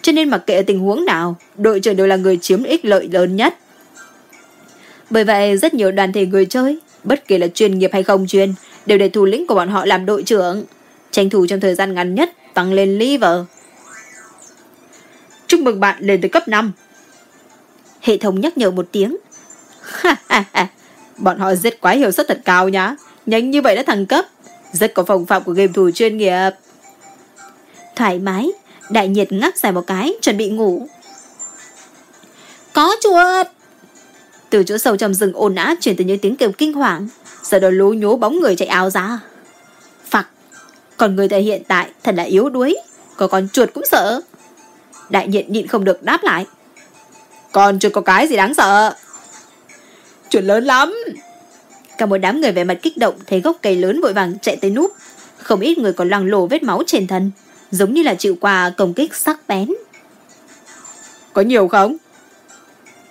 Cho nên mặc kệ tình huống nào, đội trưởng đều là người chiếm ích lợi lớn nhất. Bởi vậy rất nhiều đoàn thể người chơi, bất kể là chuyên nghiệp hay không chuyên, đều để thủ lĩnh của bọn họ làm đội trưởng, tranh thủ trong thời gian ngắn nhất tăng lên liver. Chúc mừng bạn lên tới cấp 5. Hệ thống nhắc nhở một tiếng. bọn họ giết quái hiệu suất thật cao nhá, nhanh như vậy đã thăng cấp, rất có phòng phạm của game thủ chuyên nghiệp. Thoải mái, đại nhiệt ngắt dài một cái, chuẩn bị ngủ. Có chuột! Từ chỗ sâu trong rừng ồn ào chuyển tới những tiếng kêu kinh hoàng, sau đó lú nhố bóng người chạy áo ra. Còn người tại hiện tại thật là yếu đuối, có con chuột cũng sợ. Đại nhiệt nhịn không được đáp lại. Còn chuột có cái gì đáng sợ? Chuột lớn lắm. Cả một đám người vẻ mặt kích động thấy gốc cây lớn vội vàng chạy tới núp. Không ít người còn loang lổ vết máu trên thân, giống như là chịu qua công kích sắc bén. Có nhiều không?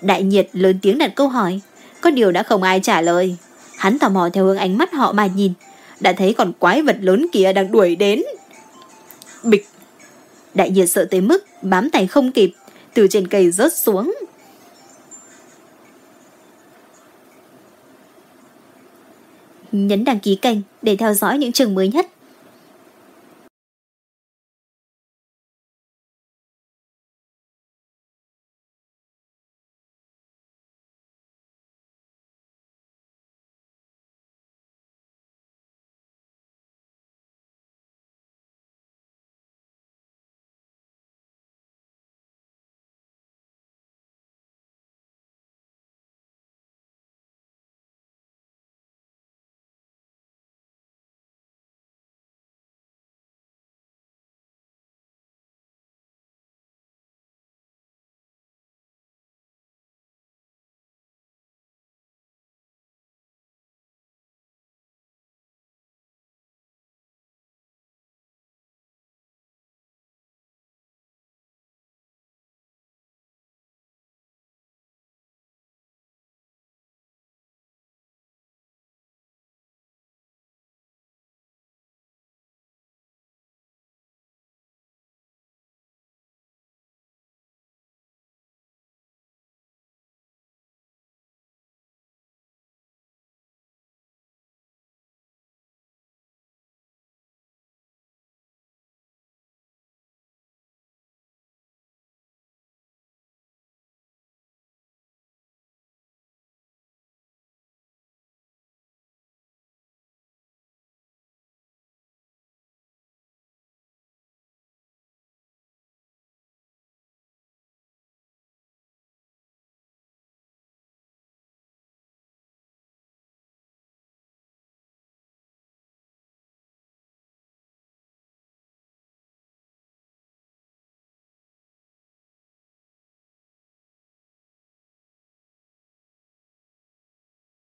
Đại nhiệt lớn tiếng đặt câu hỏi, có điều đã không ai trả lời. Hắn tò mò theo hướng ánh mắt họ mà nhìn, đã thấy còn quái vật lớn kia đang đuổi đến. Bịch! Đại nhiệt sợ tới mức bám tay không kịp, từ trên cây rớt xuống. Nhấn đăng ký kênh để theo dõi những trường mới nhất.